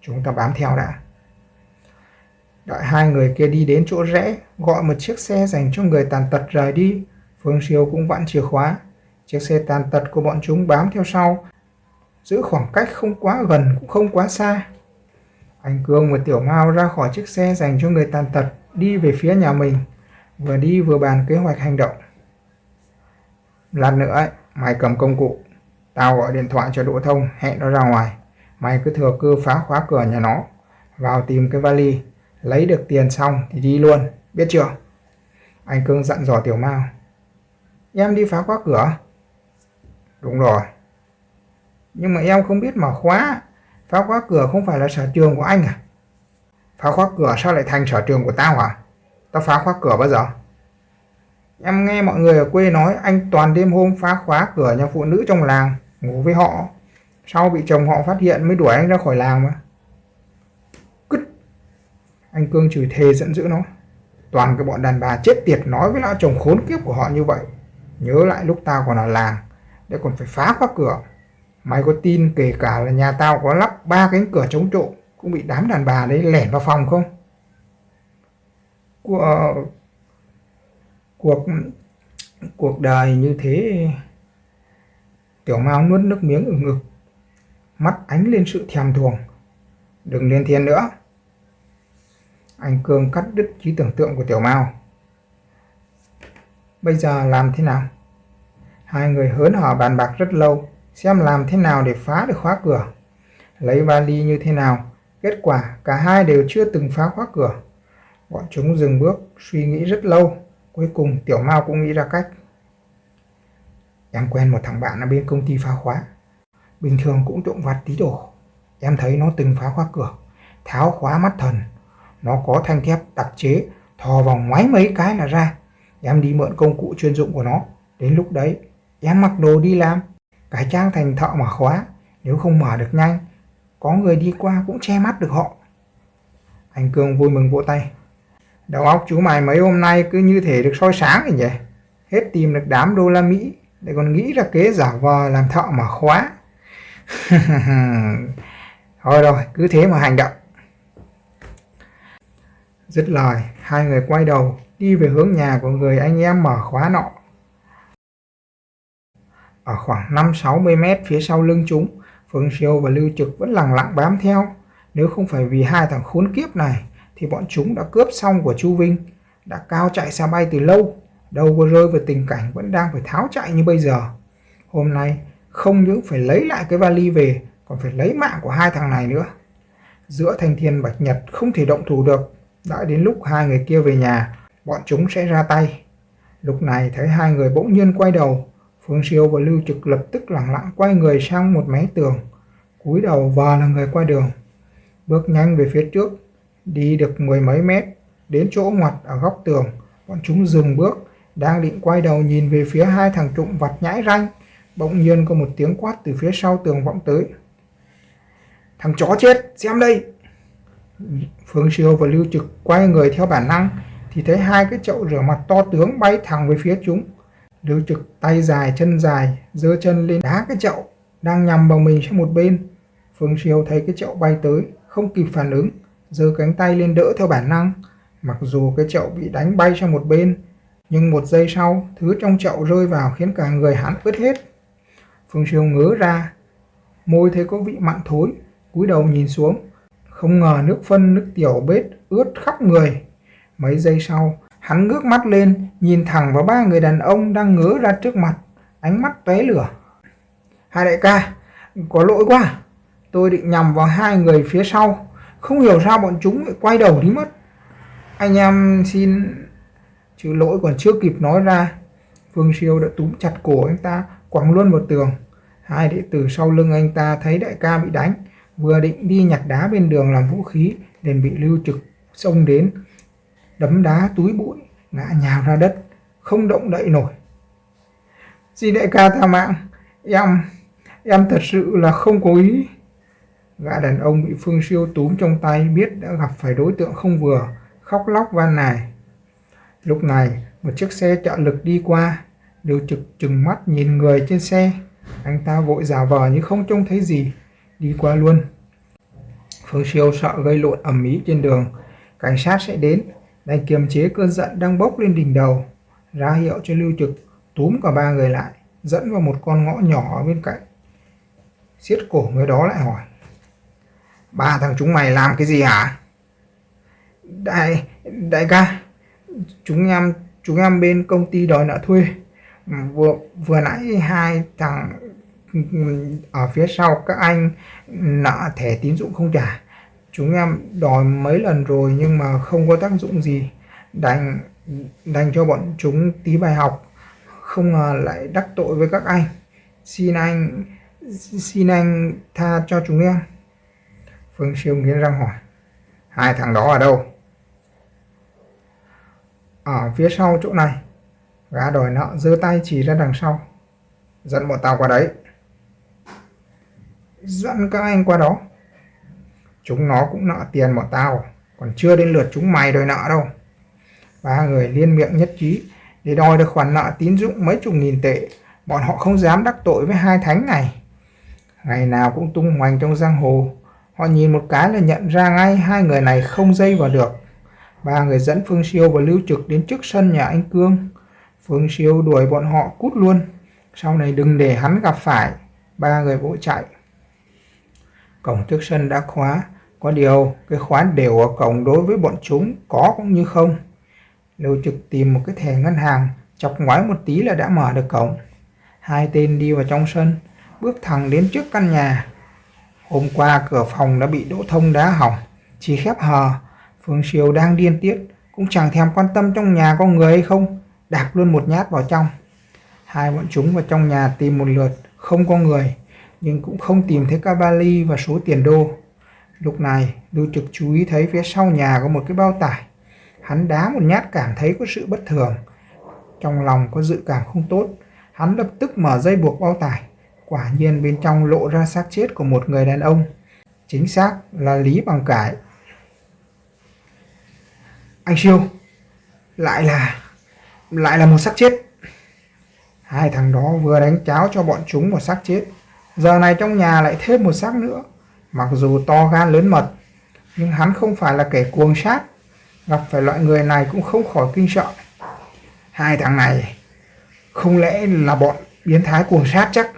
Chúng ta bám theo đã. Đợi hai người kia đi đến chỗ rẽ, gọi một chiếc xe dành cho người tàn tật rời đi. Phương Siêu cũng vặn chìa khóa. Chiếc xe tàn tật của bọn chúng bám theo sau, giữ khoảng cách không quá gần cũng không quá xa. Anh Cương và Tiểu Mao ra khỏi chiếc xe dành cho người tàn tật, đi về phía nhà mình, vừa đi vừa bàn kế hoạch hành động. Lát nữa, ấy, mày cầm công cụ, tao gọi điện thoại cho Đỗ Thông hẹn nó ra ngoài. Mày cứ thừa cơ phá khóa cửa nhà nó, vào tìm cái vali, lấy được tiền xong thì đi luôn, biết chưa? Anh Cương dặn dò Tiểu Mao. Em đi phá khóa cửa. Đúng rồi. Nhưng mà em không biết mở khóa. Phá khóa cửa không phải là sở trường của anh à? Phá khóa cửa sao lại thành sở trường của tao hả? Tao phá khóa cửa bao giờ? Em nghe mọi người ở quê nói anh toàn đêm hôm phá khóa cửa nhà phụ nữ trong làng, ngủ với họ. Sau bị chồng họ phát hiện mới đuổi anh ra khỏi làng mà. Anh Cương chửi thề giận dữ nó. Toàn cái bọn đàn bà chết tiệt nói với lão chồng khốn kiếp của họ như vậy. Nhớ lại lúc tao còn ở làng, để còn phải phá khóa cửa. Mày có tin kể cả là nhà tao có lắp ba cánh cửa chống trộm cũng bị đám đàn bà đấy lẻn vào phòng không? Cuộc, cuộc, cuộc đời như thế... Tiểu Mao nuốt nước miếng ở ngực, mắt ánh lên sự thèm thuồng. Đừng lên thiên nữa. Anh Cương cắt đứt trí tưởng tượng của Tiểu Mao. Bây giờ làm thế nào? Hai người hớn hở bàn bạc rất lâu, xem làm thế nào để phá được khóa cửa. Lấy vali như thế nào, kết quả cả hai đều chưa từng phá khóa cửa. Bọn chúng dừng bước, suy nghĩ rất lâu, cuối cùng Tiểu Mao cũng nghĩ ra cách. Em quen một thằng bạn ở bên công ty phá khóa. Bình thường cũng trộm vặt tí đồ. Em thấy nó từng phá khóa cửa, tháo khóa mắt thần. Nó có thanh thép đặc chế, thò vòng ngoáy mấy cái là ra. Em đi mượn công cụ chuyên dụng của nó. Đến lúc đấy, em mặc đồ đi làm, cải trang thành thợ mở khóa. Nếu không mở được nhanh, có người đi qua cũng che mắt được họ. Anh Cương vui mừng vỗ tay. Đầu óc chú mày mấy hôm nay cứ như thể được soi sáng vậy nhỉ. Hết tìm được đám đô la Mỹ, để còn nghĩ ra kế giả vờ làm thợ mở khóa. Thôi rồi, cứ thế mà hành động. Dứt lời, hai người quay đầu, đi về hướng nhà của người anh em mở khóa nọ. Ở khoảng 5-60 mét phía sau lưng chúng, Phương Siêu và Lưu Trực vẫn lặng lặng bám theo. Nếu không phải vì hai thằng khốn kiếp này, thì bọn chúng đã cướp xong của Chu Vinh, đã cao chạy xa bay từ lâu, đâu có rơi vào tình cảnh vẫn đang phải tháo chạy như bây giờ. Hôm nay, không những phải lấy lại cái vali về, còn phải lấy mạng của hai thằng này nữa. Giữa Thanh Thiên Bạch Nhật không thể động thủ được, đợi đến lúc hai người kia về nhà, bọn chúng sẽ ra tay. Lúc này thấy hai người bỗng nhiên quay đầu, Phương Siêu và Lưu Trực lập tức lặng lặng quay người sang một mé tường, cúi đầu và là người qua đường. Bước nhanh về phía trước, đi được mười mấy mét, đến chỗ ngoặt ở góc tường, bọn chúng dừng bước, đang định quay đầu nhìn về phía hai thằng trụng vặt nhãi ranh, bỗng nhiên có một tiếng quát từ phía sau tường vọng tới. Thằng chó chết, xem đây! Phương Siêu và Lưu Trực quay người theo bản năng, thì thấy hai cái chậu rửa mặt to tướng bay thẳng về phía chúng. Lưu trực tay dài chân dài, giơ chân lên đá cái chậu, đang nhằm vào mình sang một bên. Phương Siêu thấy cái chậu bay tới, không kịp phản ứng, giơ cánh tay lên đỡ theo bản năng. Mặc dù cái chậu bị đánh bay sang một bên, nhưng một giây sau, thứ trong chậu rơi vào khiến cả người hắn ướt hết. Phương Siêu ngớ ra, môi thấy có vị mặn thối, cúi đầu nhìn xuống. Không ngờ nước phân, nước tiểu bết ướt khắp người. Mấy giây sau, hắn ngước mắt lên, nhìn thẳng vào ba người đàn ông đang ngớ ra trước mặt, ánh mắt tóe lửa. Hai đại ca, có lỗi quá. Tôi định nhằm vào hai người phía sau. Không hiểu sao bọn chúng lại quay đầu đi mất. Anh em xin... chữ lỗi còn chưa kịp nói ra. Phương Siêu đã túm chặt cổ anh ta, quẳng luôn vào tường. Hai đệ tử sau lưng anh ta thấy đại ca bị đánh, vừa định đi nhặt đá bên đường làm vũ khí, liền bị lưu trực xông đến, đấm đá túi bụi, ngã nhào ra đất, không động đậy nổi. Di đại ca tha mạng, em, em thật sự là không có ý. Gã đàn ông bị Phương Siêu túm trong tay biết đã gặp phải đối tượng không vừa, khóc lóc van nài. Lúc này, một chiếc xe trợ lực đi qua, Lưu Trực chừng mắt nhìn người trên xe. Anh ta vội giả vờ như không trông thấy gì, đi qua luôn. Phương Siêu sợ gây lộn ầm ĩ trên đường, cảnh sát sẽ đến, đành kiềm chế cơn giận đang bốc lên đỉnh đầu, ra hiệu cho Lưu Trực túm cả ba người lại, dẫn vào một con ngõ nhỏ ở bên cạnh. Siết cổ người đó lại hỏi. Ba thằng chúng mày làm cái gì hả? Đại, đại ca, chúng em, chúng em bên công ty đòi nợ thuê. Vừa, vừa nãy hai thằng ở phía sau các anh ừ, nợ thẻ tín dụng không trả. Chúng em đòi mấy lần rồi nhưng mà không có tác dụng gì. Đành, đành cho bọn chúng tí bài học. Không ngờ lại đắc tội với các anh. Xin anh, xin anh tha cho chúng em. Phương Siêu nghiến răng hỏi. Hai thằng đó ở đâu? Ở phía sau chỗ này. Gã đòi nợ giơ tay chỉ ra đằng sau. Dẫn bọn tao qua đấy. Dẫn các anh qua đó. Chúng nó cũng nợ tiền bọn tao. Còn chưa đến lượt chúng mày đòi nợ đâu. Ba người liên miệng nhất trí để đòi được khoản nợ tín dụng mấy chục nghìn tệ. Bọn họ không dám đắc tội với hai thánh này. Ngày nào cũng tung hoành trong giang hồ Họ nhìn một cái là nhận ra ngay hai người này không dây vào được. Ba người dẫn Phương Siêu và Lưu Trực đến trước sân nhà anh Cương. Phương Siêu đuổi bọn họ cút luôn. Sau này đừng để hắn gặp phải. Ba người vội chạy. Cổng trước sân đã khóa. Có điều, cái khóa đều ở cổng đối với bọn chúng có cũng như không. Lưu Trực tìm một cái thẻ ngân hàng, chọc ngoái một tí là đã mở được cổng. Hai tên đi vào trong sân, bước thẳng đến trước căn nhà. Hôm qua cửa phòng đã bị đỗ thông đá hỏng, chỉ khép hờ. Phương Siêu đang điên tiết, cũng chẳng thèm quan tâm trong nhà có người hay không, đạp luôn một nhát vào trong. Hai bọn chúng vào trong nhà tìm một lượt, không có người, nhưng cũng không tìm thấy cavali và số tiền đô. Lúc này, Lưu Trực chú ý thấy phía sau nhà có một cái bao tải. Hắn đá một nhát cảm thấy có sự bất thường. Trong lòng có dự cảm không tốt, hắn lập tức mở dây buộc bao tải. Quả nhiên bên trong lộ ra xác chết của một người đàn ông. Chính xác là Lý Bằng Cải. Anh Siêu, lại là lại là một xác chết. Hai thằng đó vừa đánh cháo cho bọn chúng một xác chết. Giờ này trong nhà lại thêm một xác nữa. Mặc dù to gan lớn mật, nhưng hắn không phải là kẻ cuồng sát. Gặp phải loại người này cũng không khỏi kinh sợ. Hai thằng này không lẽ là bọn biến thái cuồng sát chắc?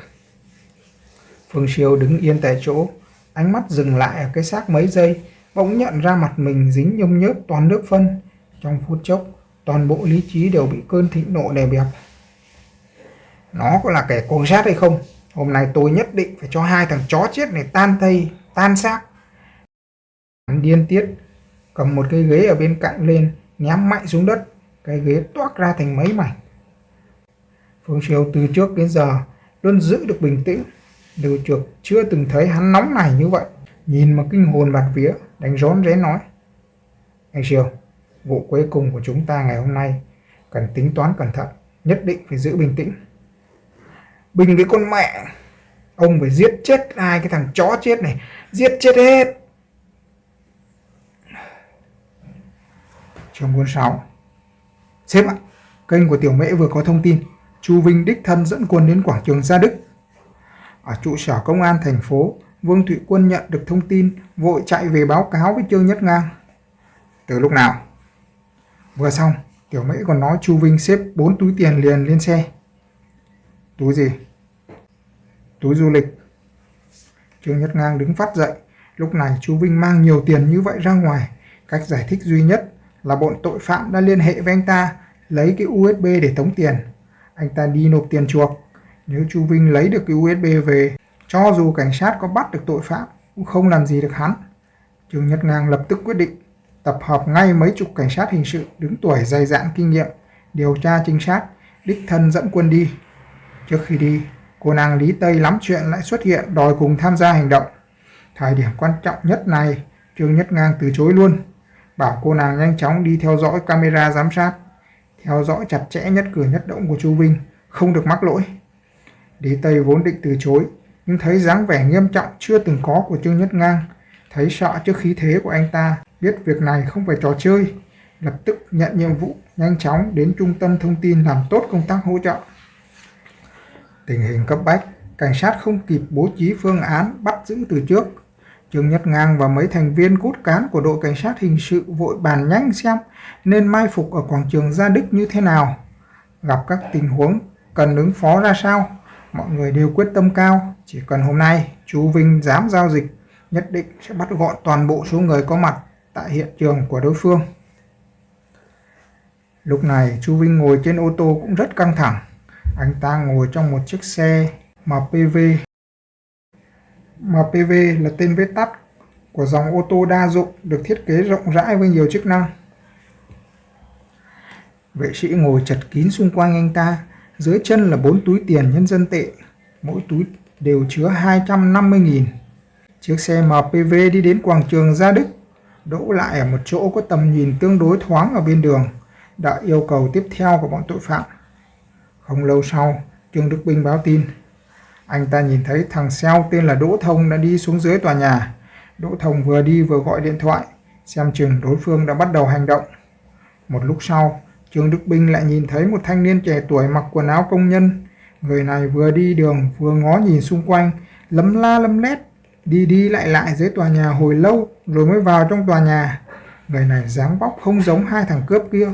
Phương Siêu đứng yên tại chỗ, ánh mắt dừng lại ở cái xác mấy giây, bỗng nhận ra mặt mình dính nhông nhớp toàn nước phân. Trong phút chốc, toàn bộ lý trí đều bị cơn thịnh nộ đè bẹp. Nó có là kẻ cuồng sát hay không? Hôm nay tôi nhất định phải cho hai thằng chó chết này tan thây, tan xác. Hắn điên tiết, cầm một cái ghế ở bên cạnh lên, ném mạnh xuống đất. Cái ghế toát ra thành mấy mảnh. Phương Triều từ trước đến giờ luôn giữ được bình tĩnh, Lưu Trược chưa từng thấy hắn nóng này như vậy. Nhìn mà kinh hồn bạt vía, đánh rón rén nói. Anh Triều, vụ cuối cùng của chúng ta ngày hôm nay cần tính toán cẩn thận, nhất định phải giữ bình tĩnh. Bình cái con mẹ, ông phải giết chết hai cái thằng chó chết này, giết chết hết. Chương 46 Sếp ạ, kênh của Tiểu Mễ vừa có thông tin, Chu Vinh đích thân dẫn quân đến quảng trường Gia Đức ở trụ sở công an thành phố, Vương Thụy Quân nhận được thông tin, vội chạy về báo cáo với Trương Nhất Ngang. Từ lúc nào? Vừa xong, Tiểu Mễ còn nói Chu Vinh xếp 4 túi tiền liền lên xe. Túi gì? Túi du lịch. Trương Nhất Ngang đứng phát dậy. Lúc này Chu Vinh mang nhiều tiền như vậy ra ngoài. Cách giải thích duy nhất là bọn tội phạm đã liên hệ với anh ta lấy cái USB để tống tiền. Anh ta đi nộp tiền chuộc Nếu Chu Vinh lấy được cái USB về, cho dù cảnh sát có bắt được tội phạm, cũng không làm gì được hắn. Trương Nhất Ngang lập tức quyết định tập hợp ngay mấy chục cảnh sát hình sự đứng tuổi dày dạn kinh nghiệm, điều tra trinh sát, đích thân dẫn quân đi. Trước khi đi, cô nàng Lý Tây lắm chuyện lại xuất hiện đòi cùng tham gia hành động. Thời điểm quan trọng nhất này, Trương Nhất Ngang từ chối luôn, bảo cô nàng nhanh chóng đi theo dõi camera giám sát, theo dõi chặt chẽ nhất cử nhất động của Chu Vinh, không được mắc lỗi. Lý Tây vốn định từ chối, nhưng thấy dáng vẻ nghiêm trọng chưa từng có của Trương Nhất Ngang, thấy sợ trước khí thế của anh ta, biết việc này không phải trò chơi, lập tức nhận nhiệm vụ nhanh chóng đến trung tâm thông tin làm tốt công tác hỗ trợ. Tình hình cấp bách, cảnh sát không kịp bố trí phương án bắt giữ từ trước. Trương Nhất Ngang và mấy thành viên cốt cán của đội cảnh sát hình sự vội bàn nhanh xem nên mai phục ở quảng trường Gia Đức như thế nào. Gặp các tình huống cần ứng phó ra sao, mọi người đều quyết tâm cao. Chỉ cần hôm nay chú Vinh dám giao dịch, nhất định sẽ bắt gọn toàn bộ số người có mặt tại hiện trường của đối phương. Lúc này chú Vinh ngồi trên ô tô cũng rất căng thẳng. Anh ta ngồi trong một chiếc xe MPV. MPV là tên viết tắt của dòng ô tô đa dụng được thiết kế rộng rãi với nhiều chức năng. Vệ sĩ ngồi chật kín xung quanh anh ta, dưới chân là bốn túi tiền nhân dân tệ, mỗi túi đều chứa 250.000. Chiếc xe MPV đi đến quảng trường Gia Đức, đỗ lại ở một chỗ có tầm nhìn tương đối thoáng ở bên đường, đã yêu cầu tiếp theo của bọn tội phạm. Không lâu sau, Trương Đức Binh báo tin. Anh ta nhìn thấy thằng xeo tên là Đỗ Thông đã đi xuống dưới tòa nhà. Đỗ Thông vừa đi vừa gọi điện thoại, xem chừng đối phương đã bắt đầu hành động. Một lúc sau, Trương Đức Binh lại nhìn thấy một thanh niên trẻ tuổi mặc quần áo công nhân. Người này vừa đi đường vừa ngó nhìn xung quanh, lấm la lấm lét, đi đi lại lại dưới tòa nhà hồi lâu rồi mới vào trong tòa nhà. Người này dáng bóc không giống hai thằng cướp kia,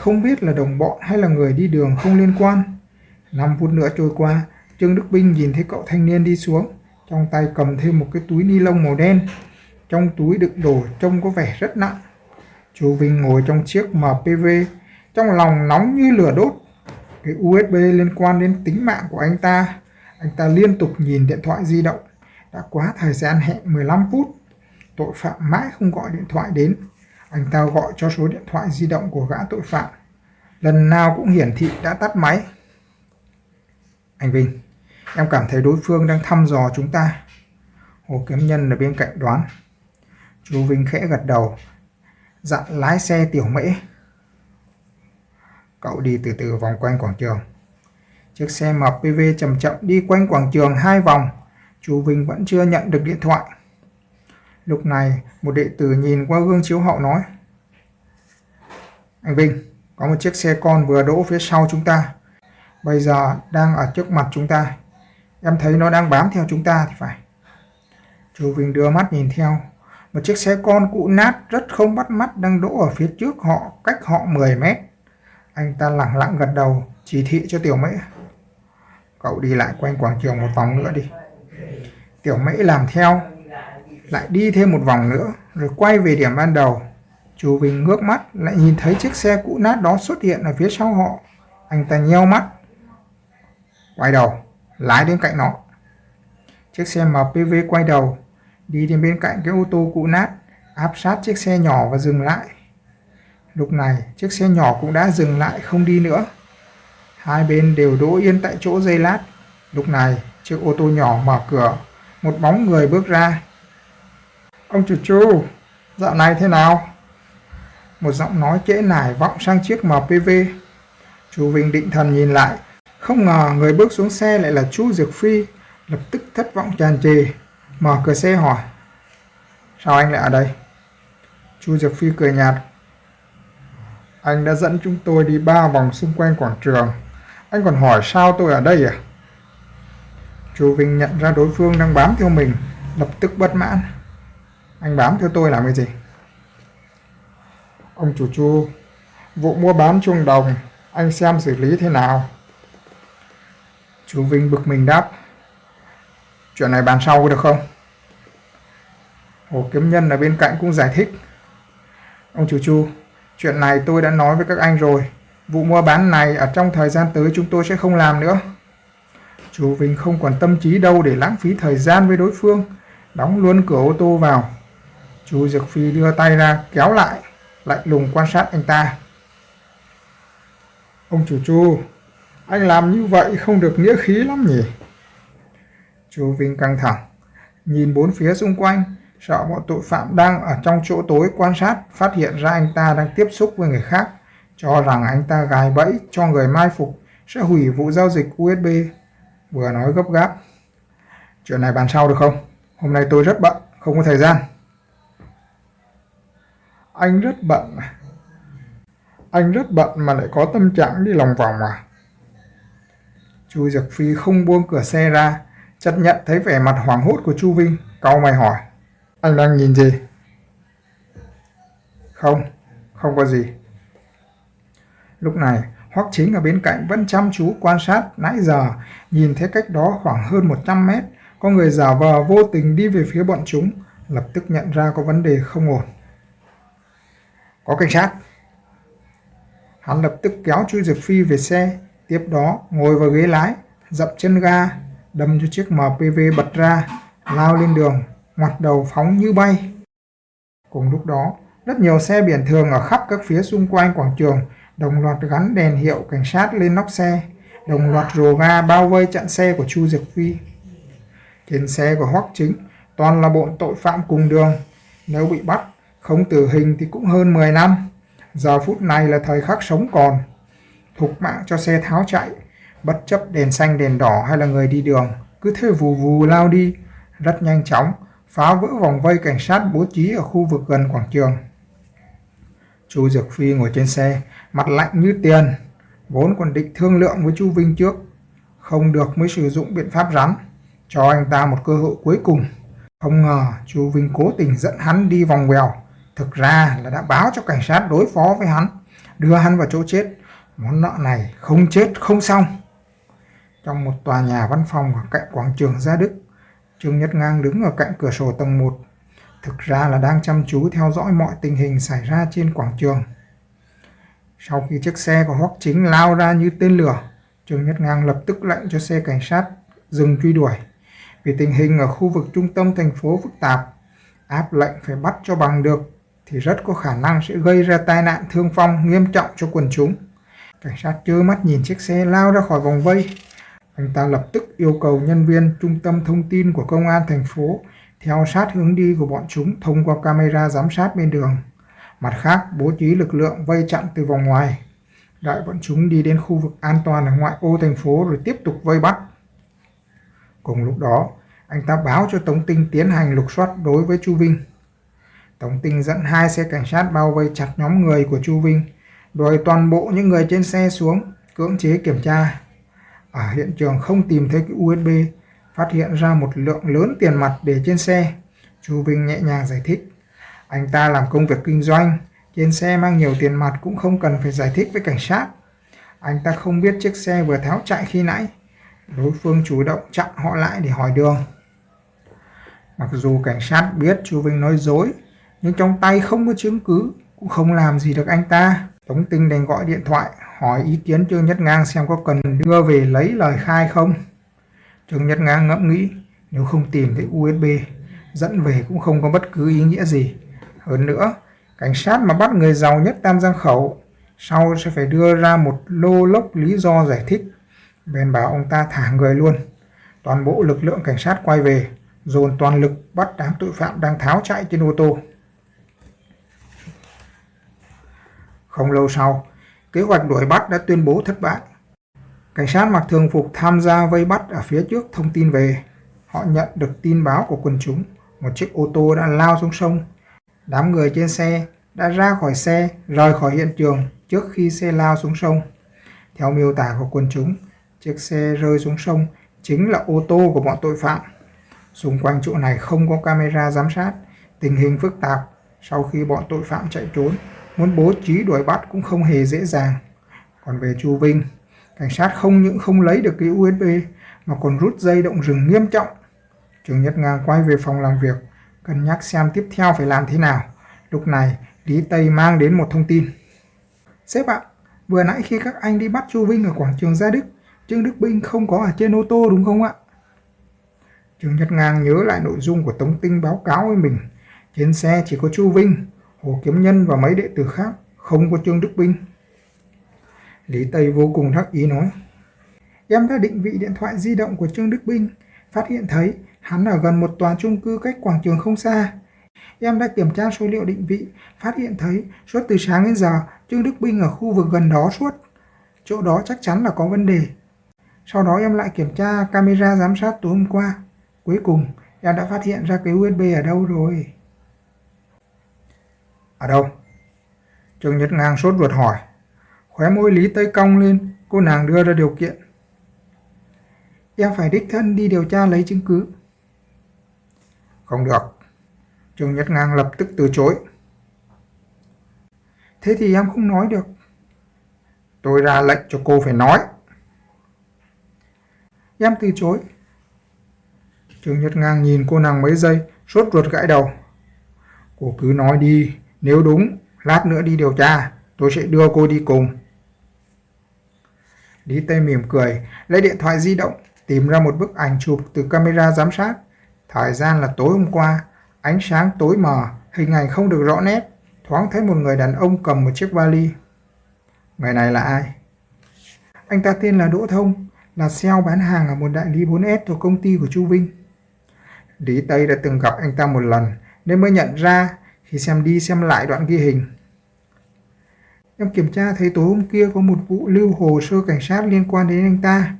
không biết là đồng bọn hay là người đi đường không liên quan. 5 phút nữa trôi qua, Trương Đức Binh nhìn thấy cậu thanh niên đi xuống, trong tay cầm thêm một cái túi ni lông màu đen. Trong túi đựng đồ trông có vẻ rất nặng. Chú Vinh ngồi trong chiếc MPV, trong lòng nóng như lửa đốt. Cái USB liên quan đến tính mạng của anh ta. Anh ta liên tục nhìn điện thoại di động. Đã quá thời gian hẹn 15 phút. Tội phạm mãi không gọi điện thoại đến. Anh ta gọi cho số điện thoại di động của gã tội phạm. Lần nào cũng hiển thị đã tắt máy. Anh Vinh, em cảm thấy đối phương đang thăm dò chúng ta. Hồ Kiếm Nhân ở bên cạnh đoán. Chú Vinh khẽ gật đầu, dặn lái xe tiểu mễ. Cậu đi từ từ vòng quanh quảng trường. Chiếc xe MPV chậm chậm đi quanh quảng trường hai vòng. Chú Vinh vẫn chưa nhận được điện thoại. Lúc này, một đệ tử nhìn qua gương chiếu hậu nói. Anh Vinh, có một chiếc xe con vừa đỗ phía sau chúng ta. Bây giờ đang ở trước mặt chúng ta. Em thấy nó đang bám theo chúng ta thì phải. Chú Vinh đưa mắt nhìn theo. Một chiếc xe con cũ nát rất không bắt mắt đang đỗ ở phía trước họ, cách họ 10 mét. Anh ta lặng lặng gật đầu, chỉ thị cho Tiểu Mễ. Cậu đi lại quanh quảng trường một vòng nữa đi. Tiểu Mễ làm theo, lại đi thêm một vòng nữa, rồi quay về điểm ban đầu. Chú Vinh ngước mắt, lại nhìn thấy chiếc xe cũ nát đó xuất hiện ở phía sau họ. Anh ta nheo mắt, quay đầu, lái đến cạnh nó. Chiếc xe MPV quay đầu, đi đến bên cạnh cái ô tô cũ nát, áp sát chiếc xe nhỏ và dừng lại. Lúc này, chiếc xe nhỏ cũng đã dừng lại không đi nữa. Hai bên đều đỗ yên tại chỗ giây lát. Lúc này, chiếc ô tô nhỏ mở cửa, một bóng người bước ra. Ông chủ chu dạo này thế nào? Một giọng nói trễ nải vọng sang chiếc MPV. Chú Vinh định thần nhìn lại, không ngờ người bước xuống xe lại là chú Dược Phi, lập tức thất vọng tràn trề, mở cửa xe hỏi. Sao anh lại ở đây? Chu Dược Phi cười nhạt. Anh đã dẫn chúng tôi đi ba vòng xung quanh quảng trường. Anh còn hỏi sao tôi ở đây à? Chú Vinh nhận ra đối phương đang bám theo mình, lập tức bất mãn. Anh bám theo tôi làm cái gì? Ông chủ Chu, vụ mua bán chuông đồng, anh xem xử lý thế nào? Chú Vinh bực mình đáp. Chuyện này bàn sau được không? Hồ Kiếm Nhân ở bên cạnh cũng giải thích. Ông chủ Chu, chuyện này tôi đã nói với các anh rồi. Vụ mua bán này ở trong thời gian tới chúng tôi sẽ không làm nữa. Chú Vinh không còn tâm trí đâu để lãng phí thời gian với đối phương, đóng luôn cửa ô tô vào. Chú Dược Phi đưa tay ra kéo lại, lạnh lùng quan sát anh ta. Ông chủ Chu, anh làm như vậy không được nghĩa khí lắm nhỉ? Chú Vinh căng thẳng, nhìn bốn phía xung quanh, sợ bọn tội phạm đang ở trong chỗ tối quan sát phát hiện ra anh ta đang tiếp xúc với người khác, cho rằng anh ta gài bẫy cho người mai phục sẽ hủy vụ giao dịch USB. Vừa nói gấp gáp. Chuyện này bàn sau được không? Hôm nay tôi rất bận, không có thời gian. Anh rất bận à? Anh rất bận mà lại có tâm trạng đi lòng vòng à? Chu diệc Phi không buông cửa xe ra, chấp nhận thấy vẻ mặt hoảng hốt của Chu Vinh, cau mày hỏi. Anh đang nhìn gì? Không, không có gì. Lúc này, Hoắc Chính ở bên cạnh vẫn chăm chú quan sát nãy giờ, nhìn thấy cách đó khoảng hơn 100 mét, có người giả vờ vô tình đi về phía bọn chúng, lập tức nhận ra có vấn đề không ổn. Có cảnh sát. Hắn lập tức kéo Chu Diệp Phi về xe, tiếp đó ngồi vào ghế lái, dậm chân ga, đâm cho chiếc MPV bật ra, lao lên đường, ngoặt đầu phóng như bay. Cùng lúc đó, rất nhiều xe biển thường ở khắp các phía xung quanh quảng trường đồng loạt gắn đèn hiệu cảnh sát lên nóc xe, đồng loạt rồ ga bao vây chặn xe của Chu Diệp Phi. Trên xe của Hoắc Chính toàn là bọn tội phạm cùng đường, nếu bị bắt, không tử hình thì cũng hơn 10 năm. Giờ phút này là thời khắc sống còn. Thục mạng cho xe tháo chạy, bất chấp đèn xanh đèn đỏ hay là người đi đường, cứ thế vù vù lao đi, rất nhanh chóng, phá vỡ vòng vây cảnh sát bố trí ở khu vực gần quảng trường. Chu Dược Phi ngồi trên xe, mặt lạnh như tiền, vốn còn định thương lượng với Chu Vinh trước, không được mới sử dụng biện pháp rắn, cho anh ta một cơ hội cuối cùng. Không ngờ Chu Vinh cố tình dẫn hắn đi vòng vèo, thực ra là đã báo cho cảnh sát đối phó với hắn, đưa hắn vào chỗ chết. Món nợ này không chết không xong. Trong một tòa nhà văn phòng ở cạnh quảng trường Gia Đức, Trương Nhất Ngang đứng ở cạnh cửa sổ tầng 1, thực ra là đang chăm chú theo dõi mọi tình hình xảy ra trên quảng trường. Sau khi chiếc xe của Hoắc Chính lao ra như tên lửa, Trương Nhất Ngang lập tức lệnh cho xe cảnh sát dừng truy đuổi. Vì tình hình ở khu vực trung tâm thành phố phức tạp, áp lệnh phải bắt cho bằng được thì rất có khả năng sẽ gây ra tai nạn thương vong nghiêm trọng cho quần chúng. Cảnh sát trơ mắt nhìn chiếc xe lao ra khỏi vòng vây. Anh ta lập tức yêu cầu nhân viên trung tâm thông tin của công an thành phố theo sát hướng đi của bọn chúng thông qua camera giám sát bên đường. Mặt khác, bố trí lực lượng vây chặn từ vòng ngoài. Đợi bọn chúng đi đến khu vực an toàn ở ngoại ô thành phố rồi tiếp tục vây bắt. Cùng lúc đó, anh ta báo cho Tống Tinh tiến hành lục soát đối với Chu Vinh. Tống Tinh dẫn hai xe cảnh sát bao vây chặt nhóm người của Chu Vinh, đuổi toàn bộ những người trên xe xuống, cưỡng chế kiểm tra. Ở hiện trường không tìm thấy cái USB, phát hiện ra một lượng lớn tiền mặt để trên xe. Chu Vinh nhẹ nhàng giải thích. Anh ta làm công việc kinh doanh, trên xe mang nhiều tiền mặt cũng không cần phải giải thích với cảnh sát. Anh ta không biết chiếc xe vừa tháo chạy khi nãy. Đối phương chủ động chặn họ lại để hỏi đường. Mặc dù cảnh sát biết chu Vinh nói dối, nhưng trong tay không có chứng cứ, cũng không làm gì được anh ta. Tống Tinh đành gọi điện thoại, hỏi ý kiến Trương Nhất Ngang xem có cần đưa về lấy lời khai không. Trương Nhất Ngang ngẫm nghĩ, nếu không tìm thấy USB, dẫn về cũng không có bất cứ ý nghĩa gì. Hơn nữa, cảnh sát mà bắt người giàu nhất Tam Giang Khẩu, sau sẽ phải đưa ra một lô lốc lý do giải thích. Bèn bảo ông ta thả người luôn. Toàn bộ lực lượng cảnh sát quay về, dồn toàn lực bắt đám tội phạm đang tháo chạy trên ô tô. Không lâu sau, kế hoạch đuổi bắt đã tuyên bố thất bại. Cảnh sát mặc thường phục tham gia vây bắt ở phía trước thông tin về. Họ nhận được tin báo của quần chúng, một chiếc ô tô đã lao xuống sông Đám người trên xe đã ra khỏi xe, rời khỏi hiện trường trước khi xe lao xuống sông. Theo miêu tả của quân chúng, chiếc xe rơi xuống sông chính là ô tô của bọn tội phạm. Xung quanh chỗ này không có camera giám sát, tình hình phức tạp. Sau khi bọn tội phạm chạy trốn, muốn bố trí đuổi bắt cũng không hề dễ dàng. Còn về Chu Vinh, cảnh sát không những không lấy được cái USB mà còn rút dây động rừng nghiêm trọng. Trường Nhất Nga quay về phòng làm việc, cân nhắc xem tiếp theo phải làm thế nào. Lúc này, Lý Tây mang đến một thông tin. Sếp ạ, vừa nãy khi các anh đi bắt Chu Vinh ở quảng trường Gia Đức, Trương Đức Binh không có ở trên ô tô đúng không ạ? Trương Nhất Ngang nhớ lại nội dung của Tống Tinh báo cáo với mình. Trên xe chỉ có Chu Vinh, Hồ Kiếm Nhân và mấy đệ tử khác, không có Trương Đức Binh. Lý Tây vô cùng thắc ý nói. Em đã định vị điện thoại di động của Trương Đức Binh, phát hiện thấy hắn ở gần một tòa chung cư cách quảng trường không xa. Em đã kiểm tra số liệu định vị, phát hiện thấy suốt từ sáng đến giờ Trương Đức Binh ở khu vực gần đó suốt. Chỗ đó chắc chắn là có vấn đề. Sau đó em lại kiểm tra camera giám sát tối hôm qua. Cuối cùng, em đã phát hiện ra cái USB ở đâu rồi. Ở đâu? Trương Nhất Ngang sốt ruột hỏi. Khóe môi Lý Tây cong lên, cô nàng đưa ra điều kiện. Em phải đích thân đi điều tra lấy chứng cứ. Không được. Trương Nhất Ngang lập tức từ chối. Thế thì em không nói được. Tôi ra lệnh cho cô phải nói. Em từ chối. Trương Nhất Ngang nhìn cô nàng mấy giây, sốt ruột gãi đầu. Cô cứ nói đi, nếu đúng, lát nữa đi điều tra, tôi sẽ đưa cô đi cùng. Lý Tây mỉm cười, lấy điện thoại di động, tìm ra một bức ảnh chụp từ camera giám sát. Thời gian là tối hôm qua, ánh sáng tối mờ, hình ảnh không được rõ nét, thoáng thấy một người đàn ông cầm một chiếc vali. Người này là ai? Anh ta tên là Đỗ Thông, là sale bán hàng ở một đại lý 4S thuộc công ty của Chu Vinh. Lý Tây đã từng gặp anh ta một lần nên mới nhận ra khi xem đi xem lại đoạn ghi hình. Em kiểm tra thấy tối hôm kia có một vụ lưu hồ sơ cảnh sát liên quan đến anh ta.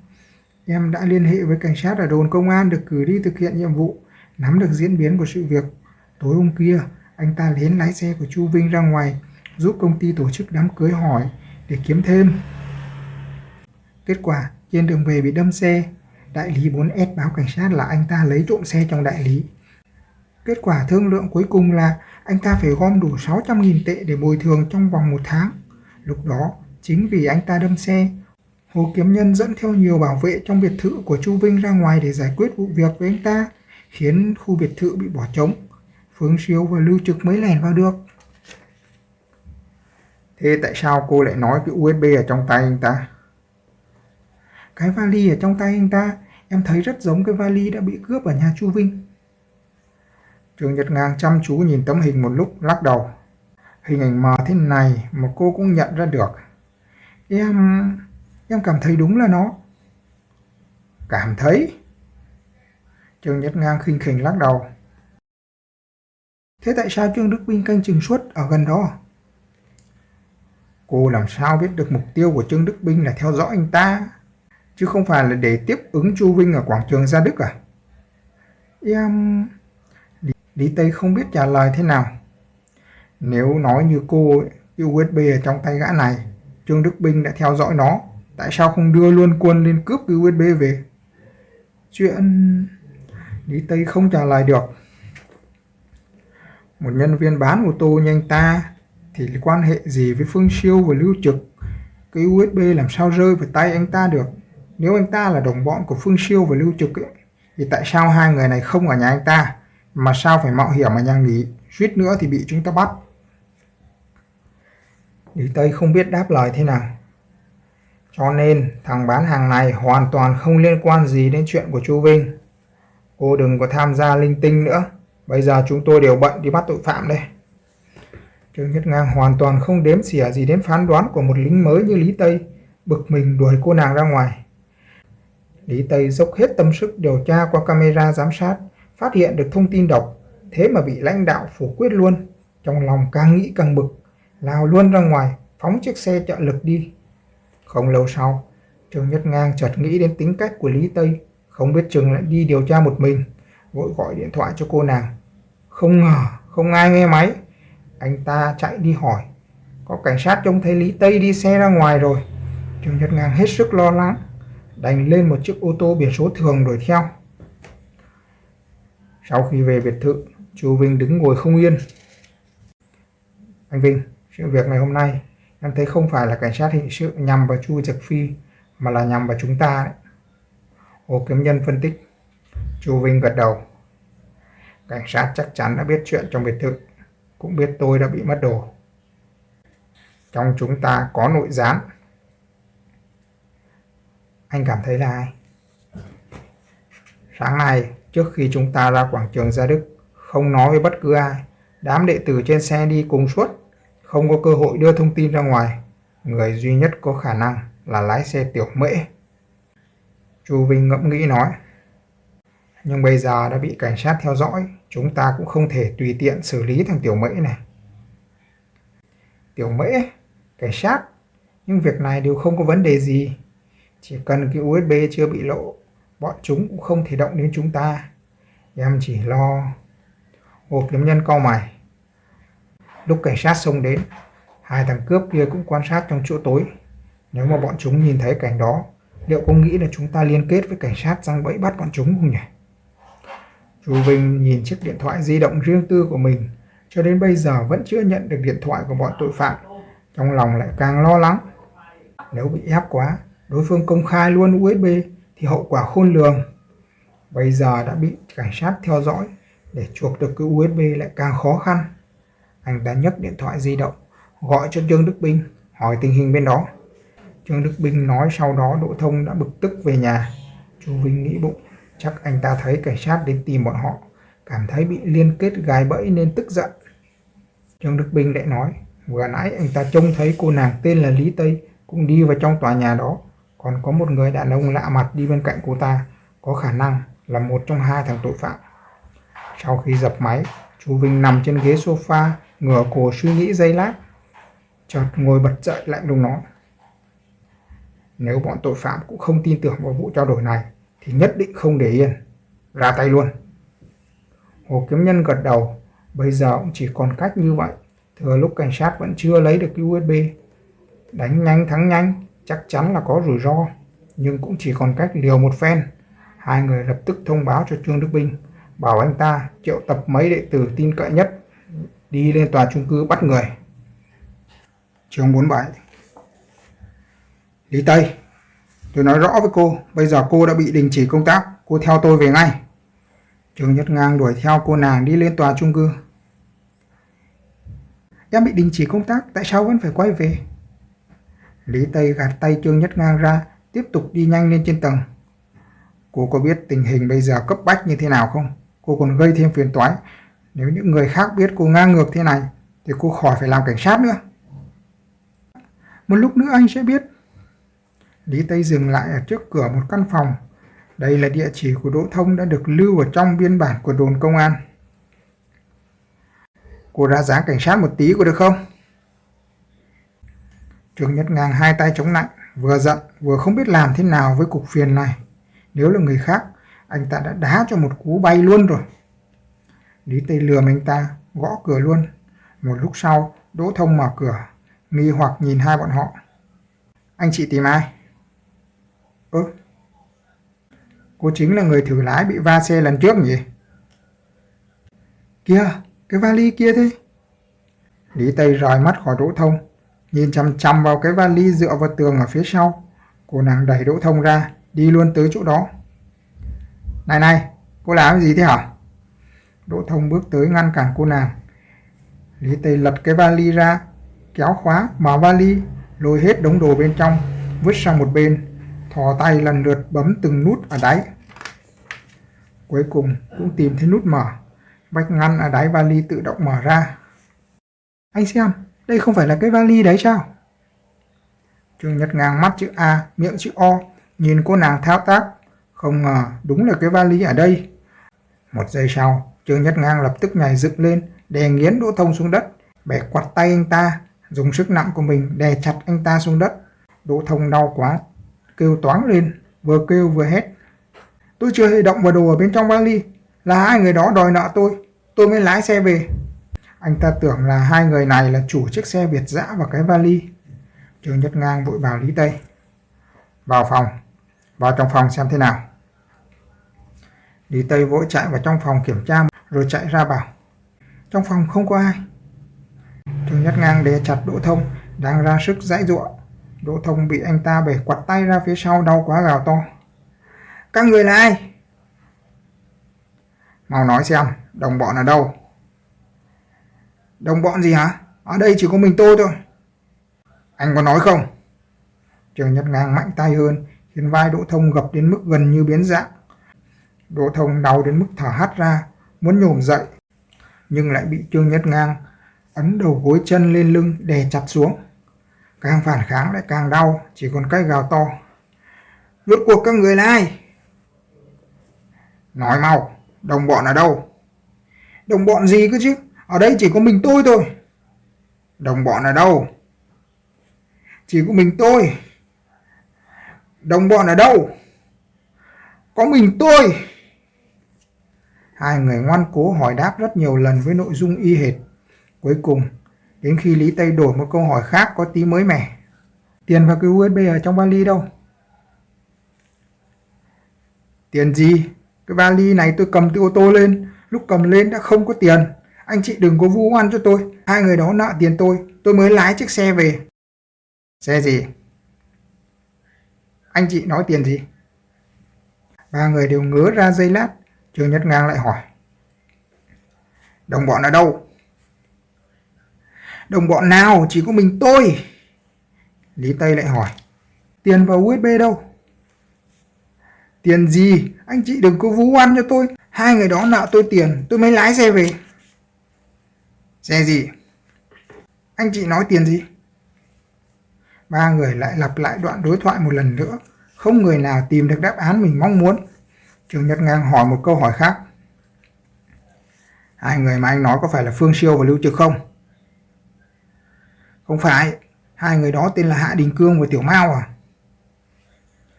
Em đã liên hệ với cảnh sát ở đồn công an được cử đi thực hiện nhiệm vụ, nắm được diễn biến của sự việc. Tối hôm kia, anh ta lén lái xe của Chu Vinh ra ngoài, giúp công ty tổ chức đám cưới hỏi để kiếm thêm. Kết quả, trên đường về bị đâm xe, đại lý 4S báo cảnh sát là anh ta lấy trộm xe trong đại lý. Kết quả thương lượng cuối cùng là anh ta phải gom đủ 600.000 tệ để bồi thường trong vòng một tháng. Lúc đó, chính vì anh ta đâm xe, Hồ Kiếm Nhân dẫn theo nhiều bảo vệ trong biệt thự của Chu Vinh ra ngoài để giải quyết vụ việc với anh ta, khiến khu biệt thự bị bỏ trống. Phương Siêu và Lưu Trực mới lèn vào được. Thế tại sao cô lại nói cái USB ở trong tay anh ta? Cái vali ở trong tay anh ta, em thấy rất giống cái vali đã bị cướp ở nhà Chu Vinh. Trường Nhật Ngang chăm chú nhìn tấm hình một lúc lắc đầu. Hình ảnh mờ thế này mà cô cũng nhận ra được. Em... em cảm thấy đúng là nó. Cảm thấy? Trương nhật Ngang khinh khỉnh lắc đầu. Thế tại sao Trương Đức Vinh canh chừng suốt ở gần đó? Cô làm sao biết được mục tiêu của Trương Đức vinh là theo dõi anh ta, chứ không phải là để tiếp ứng Chu Vinh ở quảng trường Gia Đức à? Em... Lý Tây không biết trả lời thế nào. Nếu nói như cô, cái USB ở trong tay gã này, Trương Đức Binh đã theo dõi nó, tại sao không đưa luôn quân lên cướp cái USB về? Chuyện... Lý Tây không trả lời được. Một nhân viên bán ô tô như anh ta thì quan hệ gì với Phương Siêu và Lưu Trực? Cái USB làm sao rơi vào tay anh ta được? Nếu anh ta là đồng bọn của Phương Siêu và Lưu Trực ấy, thì tại sao hai người này không ở nhà anh ta? Mà sao phải mạo hiểm mà nhà nghỉ, suýt nữa thì bị chúng ta bắt. Lý Tây không biết đáp lời thế nào. Cho nên thằng bán hàng này hoàn toàn không liên quan gì đến chuyện của chú Vinh. Cô đừng có tham gia linh tinh nữa. Bây giờ chúng tôi đều bận đi bắt tội phạm đây. Trương Nhất Ngang hoàn toàn không đếm xỉa gì đến phán đoán của một lính mới như Lý Tây, bực mình đuổi cô nàng ra ngoài. Lý Tây dốc hết tâm sức điều tra qua camera giám sát, phát hiện được thông tin độc, thế mà bị lãnh đạo phủ quyết luôn. Trong lòng càng nghĩ càng bực, lao luôn ra ngoài, phóng chiếc xe trợ lực đi. Không lâu sau, Trương Nhất Ngang chợt nghĩ đến tính cách của Lý Tây, không biết chừng lại đi điều tra một mình, vội gọi điện thoại cho cô nàng. Không ngờ, không ai nghe máy. Anh ta chạy đi hỏi, có cảnh sát trông thấy Lý Tây đi xe ra ngoài rồi. Trương Nhất Ngang hết sức lo lắng, đành lên một chiếc ô tô biển số thường đuổi theo. Sau khi về biệt thự, chú Vinh đứng ngồi không yên. Anh Vinh, sự việc ngày hôm nay em thấy không phải là cảnh sát hình sự nhằm vào Chu Trực Phi mà là nhằm vào chúng ta đấy. Hồ Kiếm Nhân phân tích. Chu Vinh gật đầu. Cảnh sát chắc chắn đã biết chuyện trong biệt thự, cũng biết tôi đã bị mất đồ. Trong chúng ta có nội gián. Anh cảm thấy là ai? Sáng nay, trước khi chúng ta ra quảng trường Gia Đức, không nói với bất cứ ai, đám đệ tử trên xe đi cùng suốt, không có cơ hội đưa thông tin ra ngoài. Người duy nhất có khả năng là lái xe tiểu mễ. Chu Vinh ngẫm nghĩ nói. Nhưng bây giờ đã bị cảnh sát theo dõi, chúng ta cũng không thể tùy tiện xử lý thằng tiểu mễ này. Tiểu mễ, cảnh sát, nhưng việc này đều không có vấn đề gì. Chỉ cần cái USB chưa bị lộ, bọn chúng cũng không thể động đến chúng ta. Em chỉ lo... hộp kiếm nhân cau mày. Lúc cảnh sát xông đến, hai thằng cướp kia cũng quan sát trong chỗ tối. Nếu mà bọn chúng nhìn thấy cảnh đó, liệu có nghĩ là chúng ta liên kết với cảnh sát răng bẫy bắt bọn chúng không nhỉ? Chú Vinh nhìn chiếc điện thoại di động riêng tư của mình, cho đến bây giờ vẫn chưa nhận được điện thoại của bọn tội phạm. Trong lòng lại càng lo lắng. Nếu bị ép quá, đối phương công khai luôn USB thì hậu quả khôn lường. Bây giờ đã bị cảnh sát theo dõi, để chuộc được cái USB lại càng khó khăn. Anh đã nhấc điện thoại di động, gọi cho Trương Đức Binh, hỏi tình hình bên đó. Trương Đức Binh nói sau đó Đỗ Thông đã bực tức về nhà. Chu Vinh nghĩ bụng, chắc anh ta thấy cảnh sát đến tìm bọn họ, cảm thấy bị liên kết gài bẫy nên tức giận. Trương Đức Binh lại nói, vừa nãy anh ta trông thấy cô nàng tên là Lý Tây cũng đi vào trong tòa nhà đó, còn có một người đàn ông lạ mặt đi bên cạnh cô ta, có khả năng là một trong hai thằng tội phạm. Sau khi dập máy, chú Vinh nằm trên ghế sofa, ngửa cổ suy nghĩ giây lát, chợt ngồi bật dậy lạnh lùng nói. Nếu bọn tội phạm cũng không tin tưởng vào vụ trao đổi này, thì nhất định không để yên. Ra tay luôn. Hồ Kiếm Nhân gật đầu, bây giờ cũng chỉ còn cách như vậy. Thừa lúc cảnh sát vẫn chưa lấy được USB. Đánh nhanh thắng nhanh, chắc chắn là có rủi ro, nhưng cũng chỉ còn cách liều một phen. Hai người lập tức thông báo cho Trương Đức Bình bảo anh ta triệu tập mấy đệ tử tin cậy nhất đi lên tòa trung cư bắt người. Chương 47 Lý Tây, tôi nói rõ với cô, bây giờ cô đã bị đình chỉ công tác, cô theo tôi về ngay. Trương Nhất Ngang đuổi theo cô nàng đi lên tòa trung cư. Em bị đình chỉ công tác, tại sao vẫn phải quay về? Lý Tây gạt tay Trương Nhất Ngang ra, tiếp tục đi nhanh lên trên tầng. Cô có biết tình hình bây giờ cấp bách như thế nào không? Cô còn gây thêm phiền toái. Nếu những người khác biết cô ngang ngược thế này, thì cô khỏi phải làm cảnh sát nữa. Một lúc nữa anh sẽ biết. Lý Tây dừng lại ở trước cửa một căn phòng. Đây là địa chỉ của Đỗ Thông đã được lưu ở trong biên bản của đồn công an. Cô ra dáng cảnh sát một tí có được không? Trương Nhất Ngang hai tay chống nặng vừa giận vừa không biết làm thế nào với cục phiền này. Nếu là người khác, anh ta đã đá cho một cú bay luôn rồi. Lý Tây lừa anh ta, gõ cửa luôn. Một lúc sau, Đỗ Thông mở cửa, nghi hoặc nhìn hai bọn họ. Anh chị tìm ai? Ơ? Cô chính là người thử lái bị va xe lần trước nhỉ? Kìa, cái vali kia thế. Lý Tây rời mắt khỏi Đỗ Thông, nhìn chằm chằm vào cái vali dựa vào tường ở phía sau. Cô nàng đẩy Đỗ Thông ra, đi luôn tới chỗ đó. Này này, cô làm cái gì thế hả? Đỗ Thông bước tới ngăn cản cô nàng. Lý Tây lật cái vali ra, kéo khóa, mở vali, lôi hết đống đồ bên trong, vứt sang một bên, thò tay lần lượt bấm từng nút ở đáy. Cuối cùng cũng tìm thấy nút mở, vách ngăn ở đáy vali tự động mở ra. Anh xem, đây không phải là cái vali đấy sao? Trương Nhật ngang mắt chữ A, miệng chữ O, nhìn cô nàng thao tác, không ngờ đúng là cái vali ở đây. Một giây sau, Trương Nhất Ngang lập tức nhảy dựng lên, đè nghiến Đỗ Thông xuống đất, bẻ quạt tay anh ta, dùng sức nặng của mình đè chặt anh ta xuống đất. Đỗ Thông đau quá, kêu toáng lên, vừa kêu vừa hét. Tôi chưa hề động vào đồ ở bên trong vali, là hai người đó đòi nợ tôi, tôi mới lái xe về. Anh ta tưởng là hai người này là chủ chiếc xe Việt dã và cái vali. Trương Nhất Ngang vội bảo Lý Tây. Vào phòng, vào trong phòng xem thế nào. Lý Tây vội chạy vào trong phòng kiểm tra rồi chạy ra bảo. Trong phòng không có ai. Trương Nhất Ngang đè chặt Đỗ Thông, đang ra sức dãy ruộng. Đỗ Thông bị anh ta bể quạt tay ra phía sau đau quá gào to. Các người là ai? Mau nói xem, đồng bọn ở đâu? Đồng bọn gì hả? Ở đây chỉ có mình tôi thôi. Anh có nói không? Trường Nhất Ngang mạnh tay hơn, khiến vai Đỗ Thông gập đến mức gần như biến dạng. Đỗ Thông đau đến mức thở hắt ra, muốn nhổm dậy, nhưng lại bị Trương Nhất Ngang ấn đầu gối chân lên lưng đè chặt xuống. Càng phản kháng lại càng đau, chỉ còn cái gào to. Rốt cuộc các người là ai? Nói mau, đồng bọn ở đâu? Đồng bọn gì cơ chứ? Ở đây chỉ có mình tôi thôi. Đồng bọn ở đâu? Chỉ có mình tôi. Đồng bọn ở đâu? Có mình tôi. Hai người ngoan cố hỏi đáp rất nhiều lần với nội dung y hệt. Cuối cùng, đến khi Lý Tây đổi một câu hỏi khác có tí mới mẻ. Tiền và cái USB ở trong vali đâu? Tiền gì? Cái vali này tôi cầm từ ô tô lên, lúc cầm lên đã không có tiền. Anh chị đừng có vu oan cho tôi, hai người đó nợ tiền tôi, tôi mới lái chiếc xe về. Xe gì? Anh chị nói tiền gì? Ba người đều ngứa ra dây lát, Trương Nhất Ngang lại hỏi. Đồng bọn ở đâu? Đồng bọn nào? Chỉ có mình tôi. Lý Tây lại hỏi. Tiền vào USB đâu? Tiền gì? Anh chị đừng có vũ oan cho tôi. Hai người đó nợ tôi tiền, tôi mới lái xe về. Xe gì? Anh chị nói tiền gì? Ba người lại lặp lại đoạn đối thoại một lần nữa. Không người nào tìm được đáp án mình mong muốn. Trường Nhật Ngang hỏi một câu hỏi khác. Hai người mà anh nói có phải là Phương Siêu và Lưu Trực không? Không phải. Hai người đó tên là Hạ Đình Cương và Tiểu Mao à?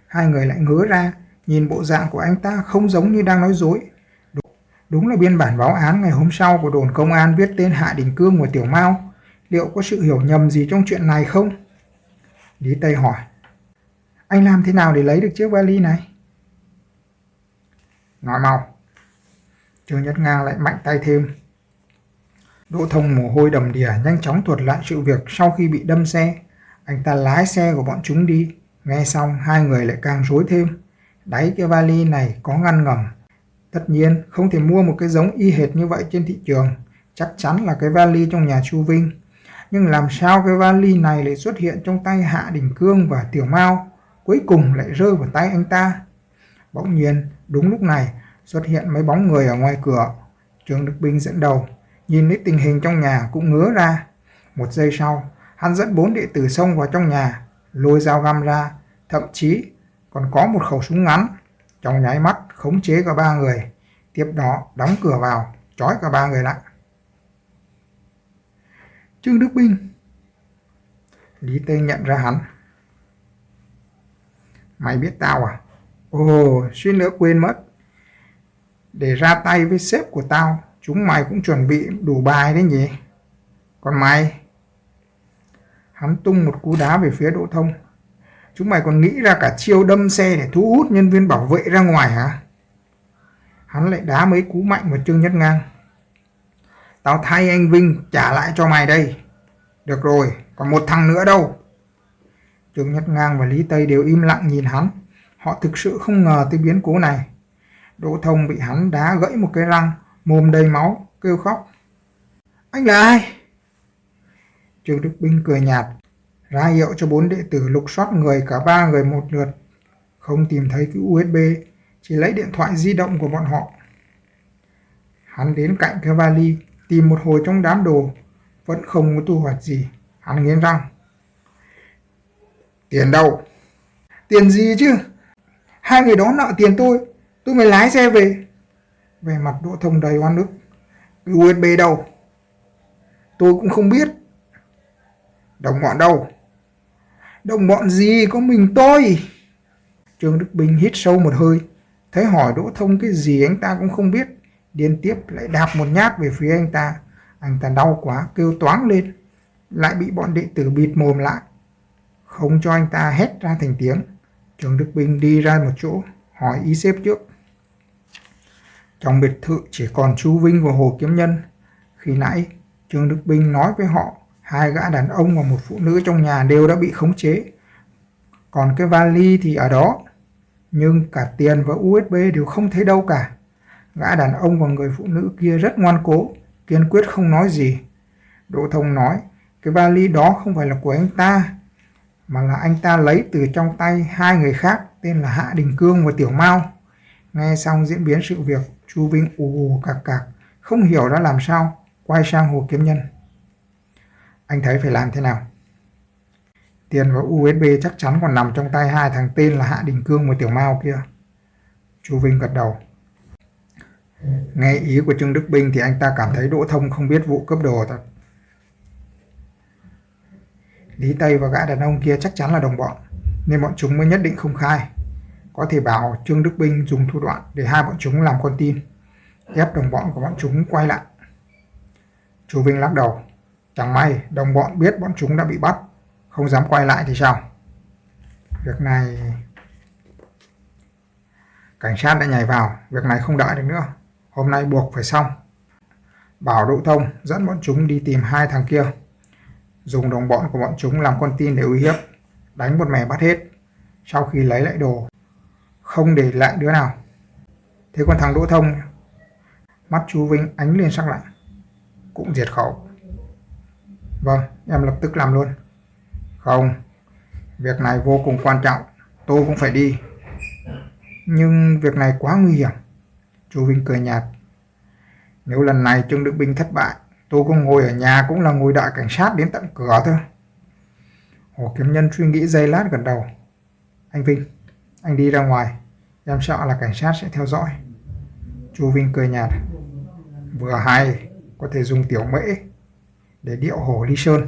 Hai người lại ngứa ra, nhìn bộ dạng của anh ta không giống như đang nói dối. Đúng là biên bản báo án ngày hôm sau của đồn công an viết tên Hạ Đình Cương và Tiểu Mao. Liệu có sự hiểu nhầm gì trong chuyện này không? Lý Tây hỏi. Anh làm thế nào để lấy được chiếc vali này? Nói mau. Trương Nhất Ngang lại mạnh tay thêm. Đỗ Thông mồ hôi đầm đìa nhanh chóng thuật lại sự việc sau khi bị đâm xe. Anh ta lái xe của bọn chúng đi. Nghe xong, hai người lại càng rối thêm. Đáy cái vali này có ngăn ngầm. Tất nhiên không thể mua một cái giống y hệt như vậy trên thị trường. Chắc chắn là cái vali trong nhà Chu Vinh. Nhưng làm sao cái vali này lại xuất hiện trong tay Hạ Đình Cương và Tiểu Mao, cuối cùng lại rơi vào tay anh ta. Bỗng nhiên, đúng lúc này, xuất hiện mấy bóng người ở ngoài cửa. Trường Đức Binh dẫn đầu, nhìn thấy tình hình trong nhà cũng ngứa ra. Một giây sau, hắn dẫn bốn đệ tử xông vào trong nhà, lôi dao găm ra, thậm chí còn có một khẩu súng ngắn. Trong nháy mắt khống chế cả ba người, tiếp đó đóng cửa vào, trói cả ba người lại. Trương Đức Binh Lý tê nhận ra hắn. Mày biết tao à? Ồ, suýt nữa quên mất. Để ra tay với sếp của tao, chúng mày cũng chuẩn bị đủ bài đấy nhỉ? Còn mày? Hắn tung một cú đá về phía Đỗ Thông. Chúng mày còn nghĩ ra cả chiêu đâm xe để thu hút nhân viên bảo vệ ra ngoài hả? Hắn lại đá mấy cú mạnh vào Trương Nhất Ngang. Tao thay anh Vinh trả lại cho mày đây. Được rồi, còn một thằng nữa đâu. Trương Nhất Ngang và Lý Tây đều im lặng nhìn hắn. Họ thực sự không ngờ tới biến cố này. Đỗ Thông bị hắn đá gãy một cái răng, mồm đầy máu, kêu khóc. Anh là ai? Trương Đức Binh cười nhạt, ra hiệu cho bốn đệ tử lục soát người cả ba người một lượt. Không tìm thấy cái USB, chỉ lấy điện thoại di động của bọn họ. Hắn đến cạnh cái vali, tìm một hồi trong đám đồ, vẫn không có thu hoạch gì. Hắn nghiến răng. Tiền đâu? Tiền gì chứ? Hai người đó nợ tiền tôi, tôi mới lái xe về. Về mặt Đỗ Thông đầy oan ức. USB đâu? Tôi cũng không biết. Đồng bọn đâu? Đồng bọn gì có mình tôi? Trương Đức Bình hít sâu một hơi. Thấy hỏi Đỗ Thông cái gì anh ta cũng không biết. Điên tiếp lại đạp một nhát về phía anh ta. Anh ta đau quá kêu toáng lên. Lại bị bọn đệ tử bịt mồm lại. Không cho anh ta hét ra thành tiếng. Trương Đức Bình đi ra một chỗ hỏi ý xếp trước. Trong biệt thự chỉ còn chú Vinh và Hồ Kiếm Nhân. Khi nãy, Trương Đức Bình nói với họ hai gã đàn ông và một phụ nữ trong nhà đều đã bị khống chế. Còn cái vali thì ở đó. Nhưng cả tiền và USB đều không thấy đâu cả. Gã đàn ông và người phụ nữ kia rất ngoan cố, kiên quyết không nói gì. Đỗ Thông nói, cái vali đó không phải là của anh ta, mà là anh ta lấy từ trong tay hai người khác tên là Hạ Đình Cương và Tiểu Mao. Nghe xong diễn biến sự việc, Chu Vinh ù ù cạc cạc, không hiểu đã làm sao, quay sang Hồ Kiếm Nhân. Anh thấy phải làm thế nào? Tiền và USB chắc chắn còn nằm trong tay hai thằng tên là Hạ Đình Cương và Tiểu Mao kia. Chu Vinh gật đầu. Nghe ý của Trương Đức Binh thì anh ta cảm thấy Đỗ Thông không biết vụ cướp đồ thật. Lý Tây và gã đàn ông kia chắc chắn là đồng bọn, nên bọn chúng mới nhất định không khai. Có thể bảo Trương Đức Binh dùng thủ đoạn để hai bọn chúng làm con tin, ép đồng bọn của bọn chúng quay lại. Chú Vinh lắc đầu. Chẳng may đồng bọn biết bọn chúng đã bị bắt, không dám quay lại thì sao? Việc này... Cảnh sát đã nhảy vào, việc này không đợi được nữa. Hôm nay buộc phải xong. Bảo Đỗ Thông dẫn bọn chúng đi tìm hai thằng kia. Dùng đồng bọn của bọn chúng làm con tin để uy hiếp, đánh một mẻ bắt hết. Sau khi lấy lại đồ, không để lại đứa nào. Thế còn thằng Đỗ Thông, mắt chú Vinh ánh lên sắc lạnh, cũng diệt khẩu. Vâng, em lập tức làm luôn. Không, việc này vô cùng quan trọng, tôi cũng phải đi. Nhưng việc này quá nguy hiểm. Chú Vinh cười nhạt. Nếu lần này Trương Đức Binh thất bại, tôi cũng ngồi ở nhà cũng là ngồi đợi cảnh sát đến tận cửa thôi. Hồ Kiếm Nhân suy nghĩ giây lát gần đầu. Anh Vinh, anh đi ra ngoài, em sợ là cảnh sát sẽ theo dõi. Chú Vinh cười nhạt. Vừa hay, có thể dùng tiểu mễ để điệu hổ ly sơn.